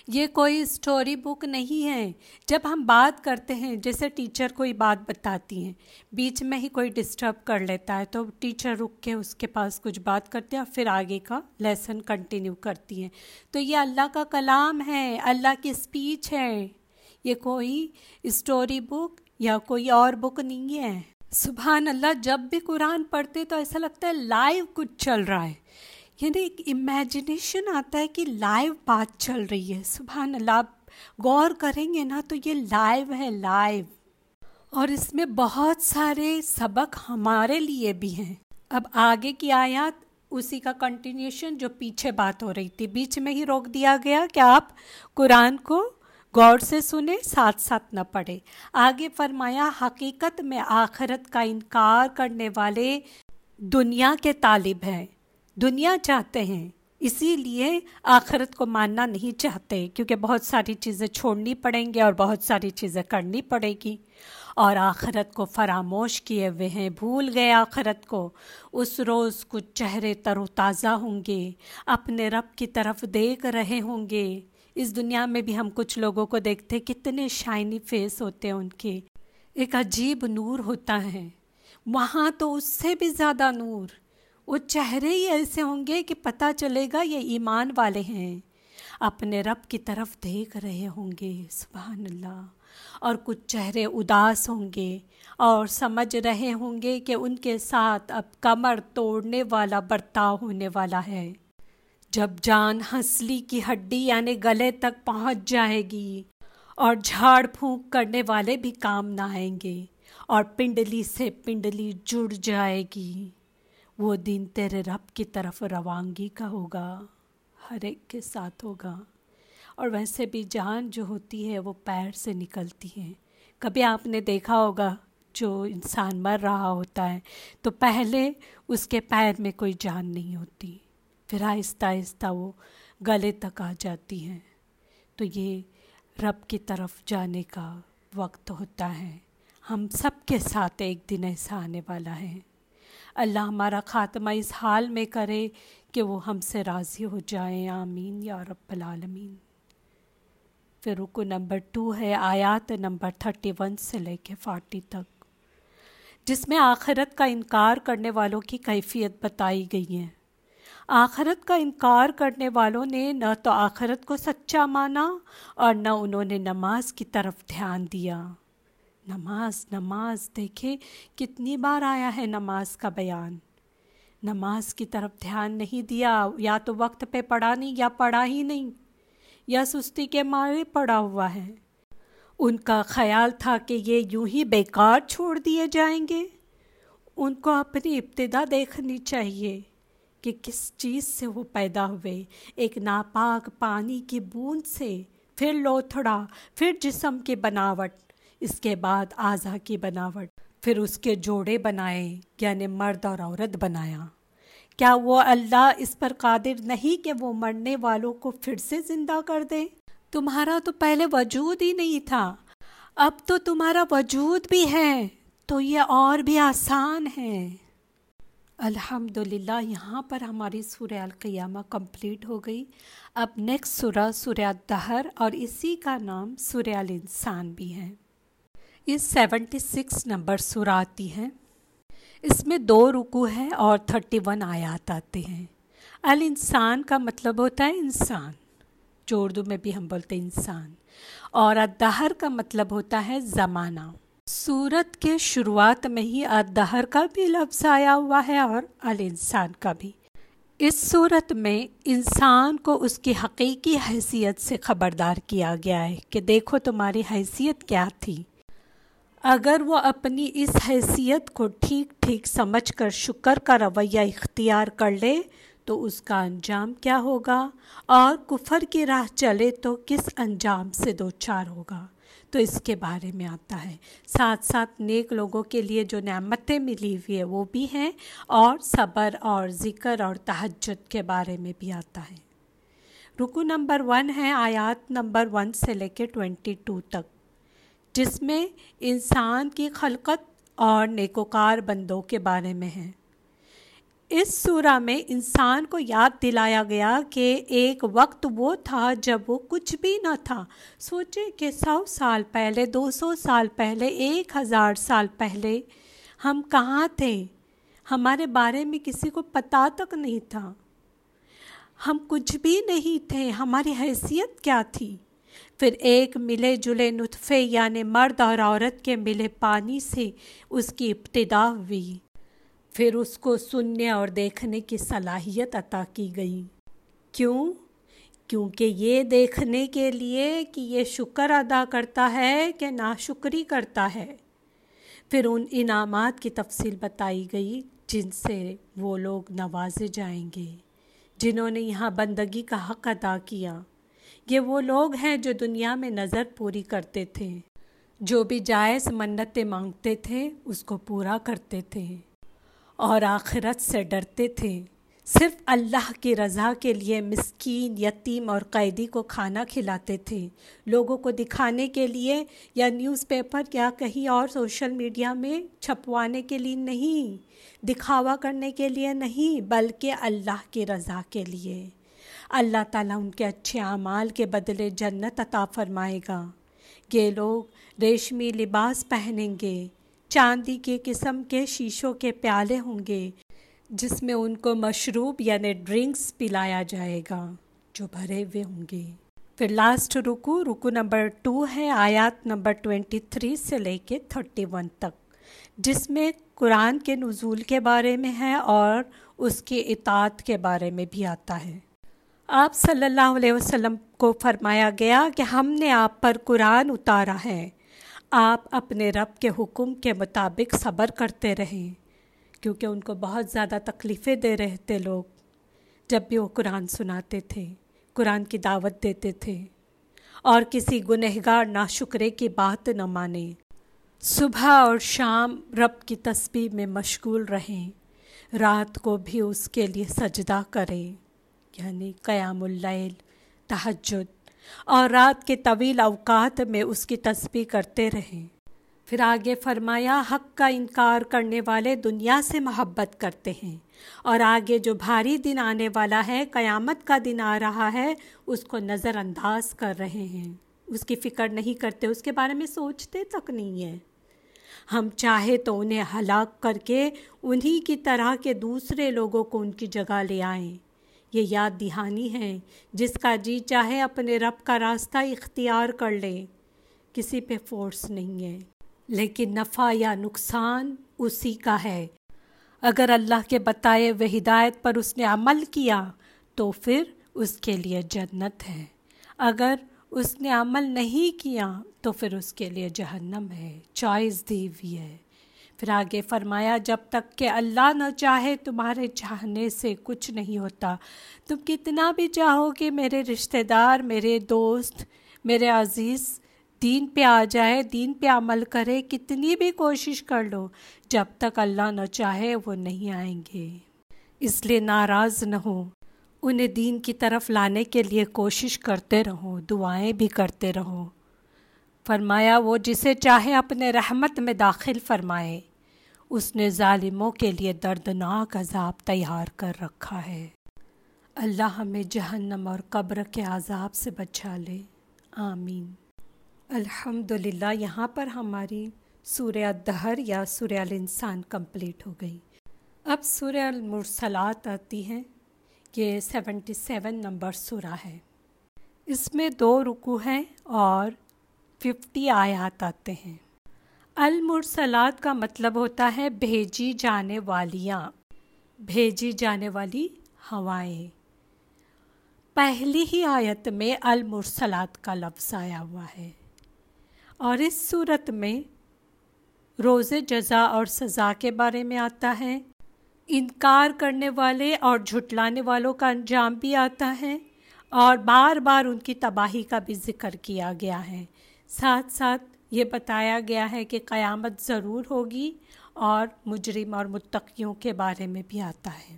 یہ کوئی اسٹوری بک نہیں ہے۔ جب ہم بات کرتے ہیں، جیسے ٹیچر کوئی بات بتاتی ہیں، بیچ میں ہی کوئی ڈسٹرب کر لیتا ہے، تو ٹیچر رک کے اس کے پاس کچھ بات کرتے ہیں اور پھر آگے کا لیسن کنٹینیو کرتی ہیں۔ تو یہ اللہ کا کلام ہے، اللہ کی اسپیچ ہے۔ یہ کوئی اسٹوری بک یا کوئی اور بک نہیں ہے۔ سبحان اللہ، جب بھی قرآن پڑھتے تو ایسا لگتا ہے لائیو کچھ چل رہا ہے۔ یعنی ایک امیجنیشن آتا ہے کہ لائیو بات چل رہی ہے۔ سبحان اللہ، آپ غور کریں گے نا تو یہ لائیو ہے، لائیو۔ اور اس میں بہت سارے سبق ہمارے لیے بھی ہیں۔ اب آگے کی آیات، اسی کا کنٹینیوشن جو پیچھے بات ہو رہی تھی، بیچ میں ہی روک دیا گیا۔ کہ آپ قرآن کو غور سے سنیں، ساتھ ساتھ نہ پڑھے آگے فرمایا، حقیقت میں آخرت کا انکار کرنے والے دنیا کے طالب ہیں۔ دنیا چاہتے ہیں، اسی لیے آخرت کو ماننا نہیں چاہتے، کیونکہ بہت ساری چیزیں چھوڑنی پڑیں گی اور بہت ساری چیزیں کرنی پڑے گی۔ اور آخرت کو فراموش کیے ہوئے ہیں، بھول گئے آخرت کو۔ اس روز کچھ چہرے تر و تازہ ہوں گے، اپنے رب کی طرف دیکھ رہے ہوں گے۔ اس دنیا میں بھی ہم کچھ لوگوں کو دیکھتے کتنے شائنی فیس ہوتے ہیں ان کے۔ ایک عجیب نور ہوتا ہے۔ وہاں تو اس سے بھی زیادہ نور۔ وہ چہرے ہی ایسے ہوں گے کہ پتہ چلے گا یہ ایمان والے ہیں۔ اپنے رب کی طرف دیکھ رہے ہوں گے، سبحان اللہ۔ اور کچھ چہرے اداس ہوں گے اور سمجھ رہے ہوں گے کہ ان کے ساتھ اب کمر توڑنے والا، برتاؤ ہونے والا ہے۔ جب جان ہنسلی کی ہڈی یعنی گلے تک پہنچ جائے گی اور جھاڑ پھونک کرنے والے بھی کام نہ آئیں گے اور پنڈلی سے پنڈلی جڑ جائے گی، وہ دن تیرے رب کی طرف روانگی کا ہوگا، ہر ایک کے ساتھ ہوگا۔ اور ویسے بھی جان جو ہوتی ہے وہ پیر سے نکلتی ہے۔ کبھی آپ نے دیکھا ہوگا جو انسان مر رہا ہوتا ہے تو پہلے اس کے پیر میں کوئی جان نہیں ہوتی۔ پھر آہستہ آہستہ وہ گلے تک آ جاتی ہیں۔ تو یہ رب کی طرف جانے کا وقت ہوتا ہے۔ ہم سب کے ساتھ ایک دن ایسا آنے والا ہے۔ اللہ ہمارا خاتمہ اس حال میں کرے کہ وہ ہم سے راضی ہو جائیں آمین یا رب العالمین۔ پھر رکو نمبر ٹو ہے، آیات نمبر تھرٹی ون سے لے کے فورٹی تک۔ جس میں آخرت کا انکار کرنے والوں کی کیفیت بتائی گئی ہیں آخرت کا انکار کرنے والوں نے نہ تو آخرت کو سچا مانا اور نہ انہوں نے نماز کی طرف دھیان دیا۔ نماز نماز دیکھے کتنی بار آیا ہے نماز کا بیان۔ نماز کی طرف دھیان نہیں دیا، یا تو وقت پہ پڑھا نہیں، یا پڑھا ہی نہیں، یا سستی کے مارے پڑا ہوا ہے۔ ان کا خیال تھا کہ یہ یوں ہی بیکار چھوڑ دیے جائیں گے۔ ان کو اپنی ابتدا دیکھنی چاہیے۔ کہ کس چیز سے وہ پیدا ہوئے۔ ایک ناپاک پانی کی بوند سے پھر لوتھڑا پھر جسم کی بناوٹ، اس کے بعد اعضا کی بناوٹ، پھر اس کے جوڑے بنائے یعنی مرد اور عورت بنایا۔ کیا وہ اللہ اس پر قادر نہیں کہ وہ مرنے والوں کو پھر سے زندہ کر دے؟ تمہارا تو پہلے وجود ہی نہیں تھا۔ اب تو تمہارا وجود بھی ہے، تو یہ اور بھی آسان ہے۔ الحمد للہ یہاں پر ہماری سورہ القیامہ کمپلیٹ ہو گئی۔ اب نیکسٹ سورہ سورہ دہر اور اسی کا نام سورہ الانسان بھی ہے۔ اس سیونٹی سکس نمبر سورہ آتی ہے۔ اس میں دو رکو ہے اور تھرٹی ون آیات آتے ہیں۔ الانسان کا مطلب ہوتا ہے انسان جو اردو میں بھی ہم بولتے ہیں انسان۔ اور الدہر کا مطلب ہوتا ہے زمانہ۔ سورت کے شروعات میں ہی ادہر کا بھی لفظ آیا ہوا ہے اور الانسان کا بھی۔ اس صورت میں انسان کو اس کی حقیقی حیثیت سے خبردار کیا گیا ہے کہ دیکھو تمہاری حیثیت کیا تھی۔ اگر وہ اپنی اس حیثیت کو ٹھیک ٹھیک سمجھ کر شکر کا رویہ اختیار کر لے تو اس کا انجام کیا ہوگا؟ اور کفر کی راہ چلے تو کس انجام سے دو چار ہوگا؟ تو اس کے بارے میں آتا ہے۔ ساتھ ساتھ نیک لوگوں کے لیے جو نعمتیں ملی ہوئی ہے وہ بھی ہیں اور صبر اور ذکر اور تہجد کے بارے میں بھی آتا ہے۔ رکو نمبر ون ہے، آیات نمبر ون سے لے کے ٹوینٹی ٹو تک۔ جس میں انسان کی خلقت اور نیکوکار بندوں کے بارے میں ہے۔ اس سورہ میں انسان کو یاد دلایا گیا کہ ایک وقت وہ تھا جب وہ کچھ بھی نہ تھا۔ سوچے کہ سو سال پہلے، دو سو سال پہلے، ایک ہزار سال پہلے ہم کہاں تھے؟ ہمارے بارے میں کسی کو پتہ تک نہیں تھا۔ ہم کچھ بھی نہیں تھے، ہماری حیثیت کیا تھی؟ پھر ایک ملے جلے نطفے یعنی مرد اور عورت کے ملے پانی سے اس کی ابتدا ہوئی۔ پھر اس کو سننے اور دیکھنے کی صلاحیت عطا کی گئی۔ کیوں؟ کیونکہ یہ دیکھنے کے لیے کہ یہ شکر ادا کرتا ہے کہ ناشکری کرتا ہے۔ پھر ان انعامات کی تفصیل بتائی گئی جن سے وہ لوگ نوازے جائیں گے، جنہوں نے یہاں بندگی کا حق ادا کیا۔ یہ وہ لوگ ہیں جو دنیا میں نظر پوری کرتے تھے، جو بھی جائز منتیں مانگتے تھے، اس کو پورا کرتے تھے۔ اور آخرت سے ڈرتے تھے۔ صرف اللہ کی رضا کے لیے مسکین، یتیم اور قیدی کو کھانا کھلاتے تھے۔ لوگوں کو دکھانے کے لیے یا نیوز پیپر یا کہیں اور سوشل میڈیا میں چھپوانے کے لیے نہیں، دکھاوا کرنے کے لیے نہیں، بلکہ اللہ کی رضا کے لیے۔ اللہ تعالیٰ ان کے اچھے اعمال کے بدلے جنت عطا فرمائے گا۔ یہ لوگ ریشمی لباس پہنیں گے۔ چاندی کے قسم کے شیشوں کے پیالے ہوں گے، جس میں ان کو مشروب یعنی ڈرنکس پلایا جائے گا، جو بھرے ہوئے ہوں گے۔ پھر لاسٹ رکو رکو نمبر ٹو ہے، آیات نمبر ٹوینٹی تھری سے لے کے تھرٹی ون تک، جس میں قرآن کے نزول کے بارے میں ہے اور اس کی اطاعت کے بارے میں بھی آتا ہے۔ آپ صلی اللہ علیہ وسلم کو فرمایا گیا کہ ہم نے آپ پر قرآن اتارا ہے۔ آپ اپنے رب کے حکم کے مطابق صبر کرتے رہیں، کیونکہ ان کو بہت زیادہ تکلیفیں دے رہے تھے لوگ۔ جب بھی وہ قرآن سناتے تھے، قرآن کی دعوت دیتے تھے، اور کسی گنہگار ناشکرے کی بات نہ مانیں صبح اور شام رب کی تسبیح میں مشغول رہیں، رات کو بھی اس کے لیے سجدہ کریں یعنی قیام اللیل، تہجد۔ اور رات کے طویل اوقات میں اس کی تسبیح کرتے رہیں۔ پھر آگے فرمایا، حق کا انکار کرنے والے دنیا سے محبت کرتے ہیں اور آگے جو بھاری دن آنے والا ہے، قیامت کا دن آ رہا ہے، اس کو نظر انداز کر رہے ہیں۔ اس کی فکر نہیں کرتے، اس کے بارے میں سوچتے تک نہیں ہیں۔ ہم چاہے تو انہیں ہلاک کر کے انہی کی طرح کے دوسرے لوگوں کو ان کی جگہ لے آئیں۔ یہ یاد دہانی ہے۔ جس کا جی چاہے اپنے رب کا راستہ اختیار کر لے، کسی پہ فورس نہیں ہے۔ لیکن نفع یا نقصان اسی کا ہے۔ اگر اللہ کے بتائے ہوئے ہدایت پر اس نے عمل کیا، تو پھر اس کے لیے جنت ہے۔ اگر اس نے عمل نہیں کیا، تو پھر اس کے لیے جہنم ہے۔ چوائس دی ہوئی ہے۔ پھر آگے فرمایا، جب تک کہ اللہ نہ چاہے تمہارے چاہنے سے کچھ نہیں ہوتا۔ تم کتنا بھی چاہو کہ میرے رشتہ دار، میرے دوست، میرے عزیز، دین پہ آ جائے، دین پہ عمل کرے، کتنی بھی کوشش کر لو، جب تک اللہ نہ چاہے وہ نہیں آئیں گے۔ اس لیے ناراض نہ ہو۔ انہیں دین کی طرف لانے کے لیے کوشش کرتے رہو، دعائیں بھی کرتے رہو۔ فرمایا، وہ جسے چاہے اپنے رحمت میں داخل فرمائے۔ اس نے ظالموں کے لیے دردناک عذاب تیار کر رکھا ہے۔ اللہ ہمیں جہنم اور قبر کے عذاب سے بچا لے۔ آمین۔ الحمد للہ یہاں پر ہماری سورہ دہر یا سورہ الانسان کمپلیٹ ہو گئی۔ اب سورہ المرسلات آتی ہیں۔ یہ سیونٹی سیون نمبر سورہ ہے۔ اس میں دو رکو ہیں اور ففٹی آیات آتے ہیں۔ المرسلات کا مطلب ہوتا ہے بھیجی جانے والیاں۔ بھیجی جانے والی ہوائیں۔ پہلی ہی آیت میں المرسلات کا لفظ آیا ہوا ہے۔ اور اس صورت میں روز جزا اور سزا کے بارے میں آتا ہے۔ انکار کرنے والے اور جھٹلانے والوں کا انجام بھی آتا ہے۔ اور بار بار ان کی تباہی کا بھی ذکر کیا گیا ہے۔ ساتھ ساتھ یہ بتایا گیا ہے کہ قیامت ضرور ہوگی اور مجرم اور متقیوں کے بارے میں بھی آتا ہے۔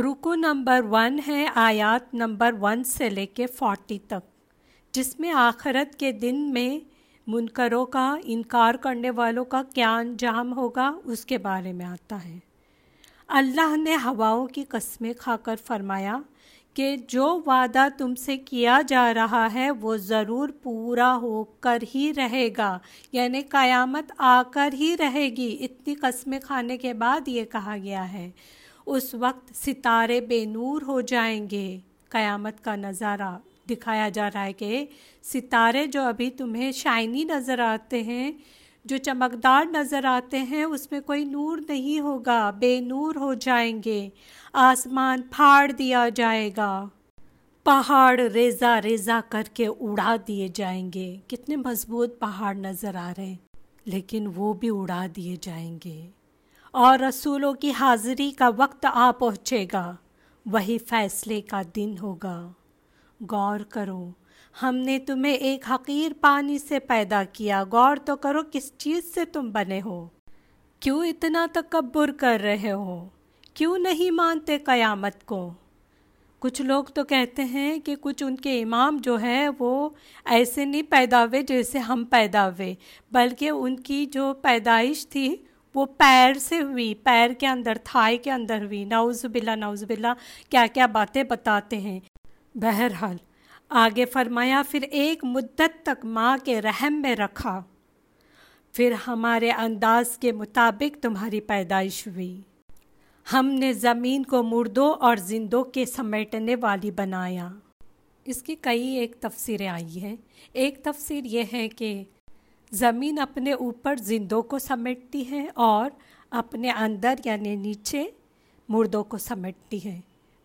رکو نمبر ون ہے آیات نمبر ون سے لے کے فورٹی تک، جس میں آخرت کے دن میں منکروں کا، انکار کرنے والوں کا کیا انجام ہوگا، اس کے بارے میں آتا ہے۔ اللہ نے ہواؤں کی قسمیں کھا کر فرمایا کہ جو وعدہ تم سے کیا جا رہا ہے وہ ضرور پورا ہو کر ہی رہے گا۔ یعنی قیامت آ کر ہی رہے گی۔ اتنی قسمیں کھانے کے بعد یہ کہا گیا ہے۔ اس وقت ستارے بے نور ہو جائیں گے۔ قیامت کا نظارہ دکھایا جا رہا ہے کہ ستارے جو ابھی تمہیں شائنی نظر آتے ہیں جو چمکدار نظر آتے ہیں، اس میں کوئی نور نہیں ہوگا، بے نور ہو جائیں گے۔ آسمان پھاڑ دیا جائے گا۔ پہاڑ ریزا ریزا کر کے اڑا دیے جائیں گے۔ کتنے مضبوط پہاڑ نظر آ رہے ہیں، لیکن وہ بھی اڑا دیے جائیں گے۔ اور رسولوں کی حاضری کا وقت آ پہنچے گا۔ وہی فیصلے کا دن ہوگا۔ غور کرو ہم نے تمہیں ایک حقیر پانی سے پیدا کیا۔ غور تو کرو کس چیز سے تم بنے ہو۔ کیوں اتنا تکبر کر رہے ہو؟ کیوں نہیں مانتے قیامت کو؟ کچھ لوگ تو کہتے ہیں کہ کچھ ان کے امام جو ہیں وہ ایسے نہیں پیدا ہوئے جیسے ہم پیدا ہوئے بلکہ ان کی جو پیدائش تھی وہ پیر سے ہوئی۔ پیر کے اندر، تھائی کے اندر ہوئی۔ نعوذ باللہ نعوذ باللہ، کیا کیا باتیں بتاتے ہیں۔ بہرحال آگے فرمایا، پھر ایک مدت تک ماں کے رحم میں رکھا۔ پھر ہمارے انداز کے مطابق تمہاری پیدائش ہوئی۔ ہم نے زمین کو مردوں اور زندوں کے سمیٹنے والی بنایا۔ اس کی کئی ایک تفسیریں آئی ہیں۔ ایک تفسیر یہ ہے کہ زمین اپنے اوپر زندوں کو سمیٹتی ہے اور اپنے اندر یعنی نیچے مردوں کو سمیٹتی ہے۔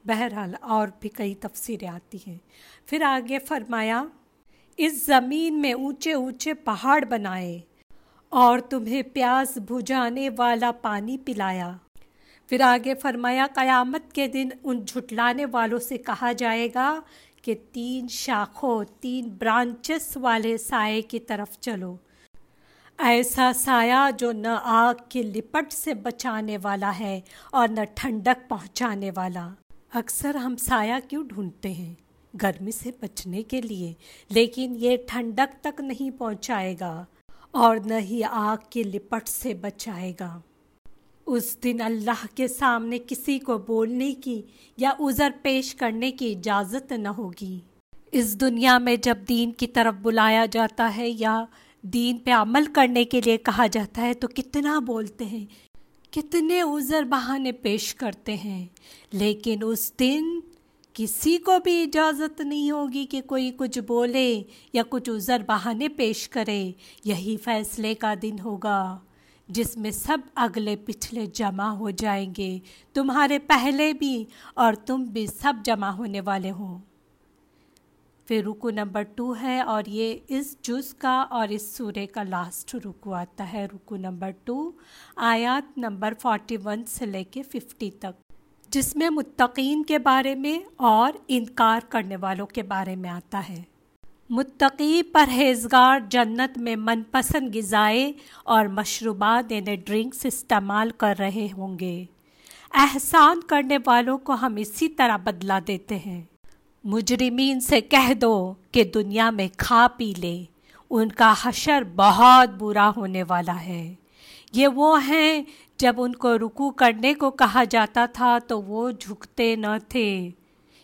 بہرحال اور بھی کئی تفسیریں آتی ہیں۔ پھر آگے فرمایا، اس زمین میں اونچے اونچے پہاڑ بنائے اور تمہیں پیاس بجھانے والا پانی پلایا۔ پھر آگے فرمایا، قیامت کے دن ان جھٹلانے والوں سے کہا جائے گا کہ تین شاخوں، تین برانچس والے سائے کی طرف چلو۔ ایسا سایہ جو نہ آگ کی لپٹ سے بچانے والا ہے اور نہ ٹھنڈک پہنچانے والا۔ اکثر ہم سایہ کیوں ڈھونڈتے ہیں؟ گرمی سے بچنے کے لیے۔ لیکن یہ ٹھنڈک تک نہیں پہنچائے گا اور نہ ہی آگ کی لپٹ سے بچائے گا۔ اس دن اللہ کے سامنے کسی کو بولنے کی یا عذر پیش کرنے کی اجازت نہ ہوگی۔ اس دنیا میں جب دین کی طرف بلایا جاتا ہے یا دین پہ عمل کرنے کے لیے کہا جاتا ہے تو کتنا بولتے ہیں؟ کتنے عذر بہانے پیش کرتے ہیں۔ لیکن اس دن کسی کو بھی اجازت نہیں ہوگی کہ کوئی کچھ بولے یا کچھ عذر بہانے پیش کرے۔ یہی فیصلے کا دن ہوگا جس میں سب اگلے پچھلے جمع ہو جائیں گے۔ تمہارے پہلے بھی اور تم بھی سب جمع ہونے والے ہوں پھر رکو نمبر ٹو ہے اور یہ اس جز کا اور اس سورے کا لاسٹ رکو آتا ہے، رکو نمبر ٹو، آیات نمبر فورٹی ون سے لے کے ففٹی تک۔ جس میں متقین کے بارے میں اور انکار کرنے والوں کے بارے میں آتا ہے۔ متقی پرہیزگار جنت میں من پسند غذائیں اور مشروبات یعنی ڈرنکس استعمال کر رہے ہوں گے۔ احسان کرنے والوں کو ہم اسی طرح بدلا دیتے ہیں۔ مجرمین سے کہہ دو کہ دنیا میں کھا پی لے۔ ان کا حشر بہت برا ہونے والا ہے۔ یہ وہ ہیں جب ان کو رکو کرنے کو کہا جاتا تھا تو وہ جھکتے نہ تھے۔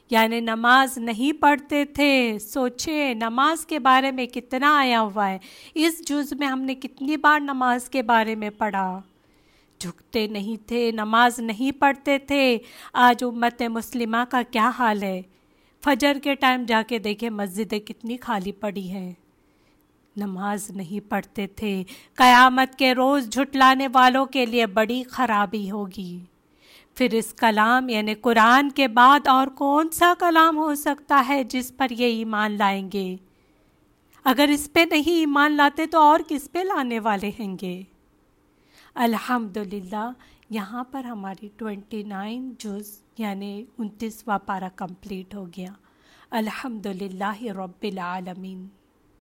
یعنی نماز نہیں پڑھتے تھے۔ سوچے نماز کے بارے میں کتنا آیا ہوا ہے۔ اس جز میں ہم نے کتنی بار نماز کے بارے میں پڑھا۔ جھکتے نہیں تھے، نماز نہیں پڑھتے تھے۔ آج امت مسلمہ کا کیا حال ہے؟ فجر کے ٹائم جا کے دیکھے مسجدیں کتنی خالی پڑی ہیں۔ نماز نہیں پڑھتے تھے۔ قیامت کے روز جھٹلانے والوں کے لیے بڑی خرابی ہوگی۔ پھر اس کلام یعنی قرآن کے بعد اور کون سا کلام ہو سکتا ہے جس پر یہ ایمان لائیں گے؟ اگر اس پہ نہیں ایمان لاتے تو اور کس پہ لانے والے ہیں گے؟ الحمد للہ یہاں پر ہماری ٹوینٹی نائن جز یعنی انتیسواں پارہ کمپلیٹ ہو گیا۔ الحمد للہ رب العالمین۔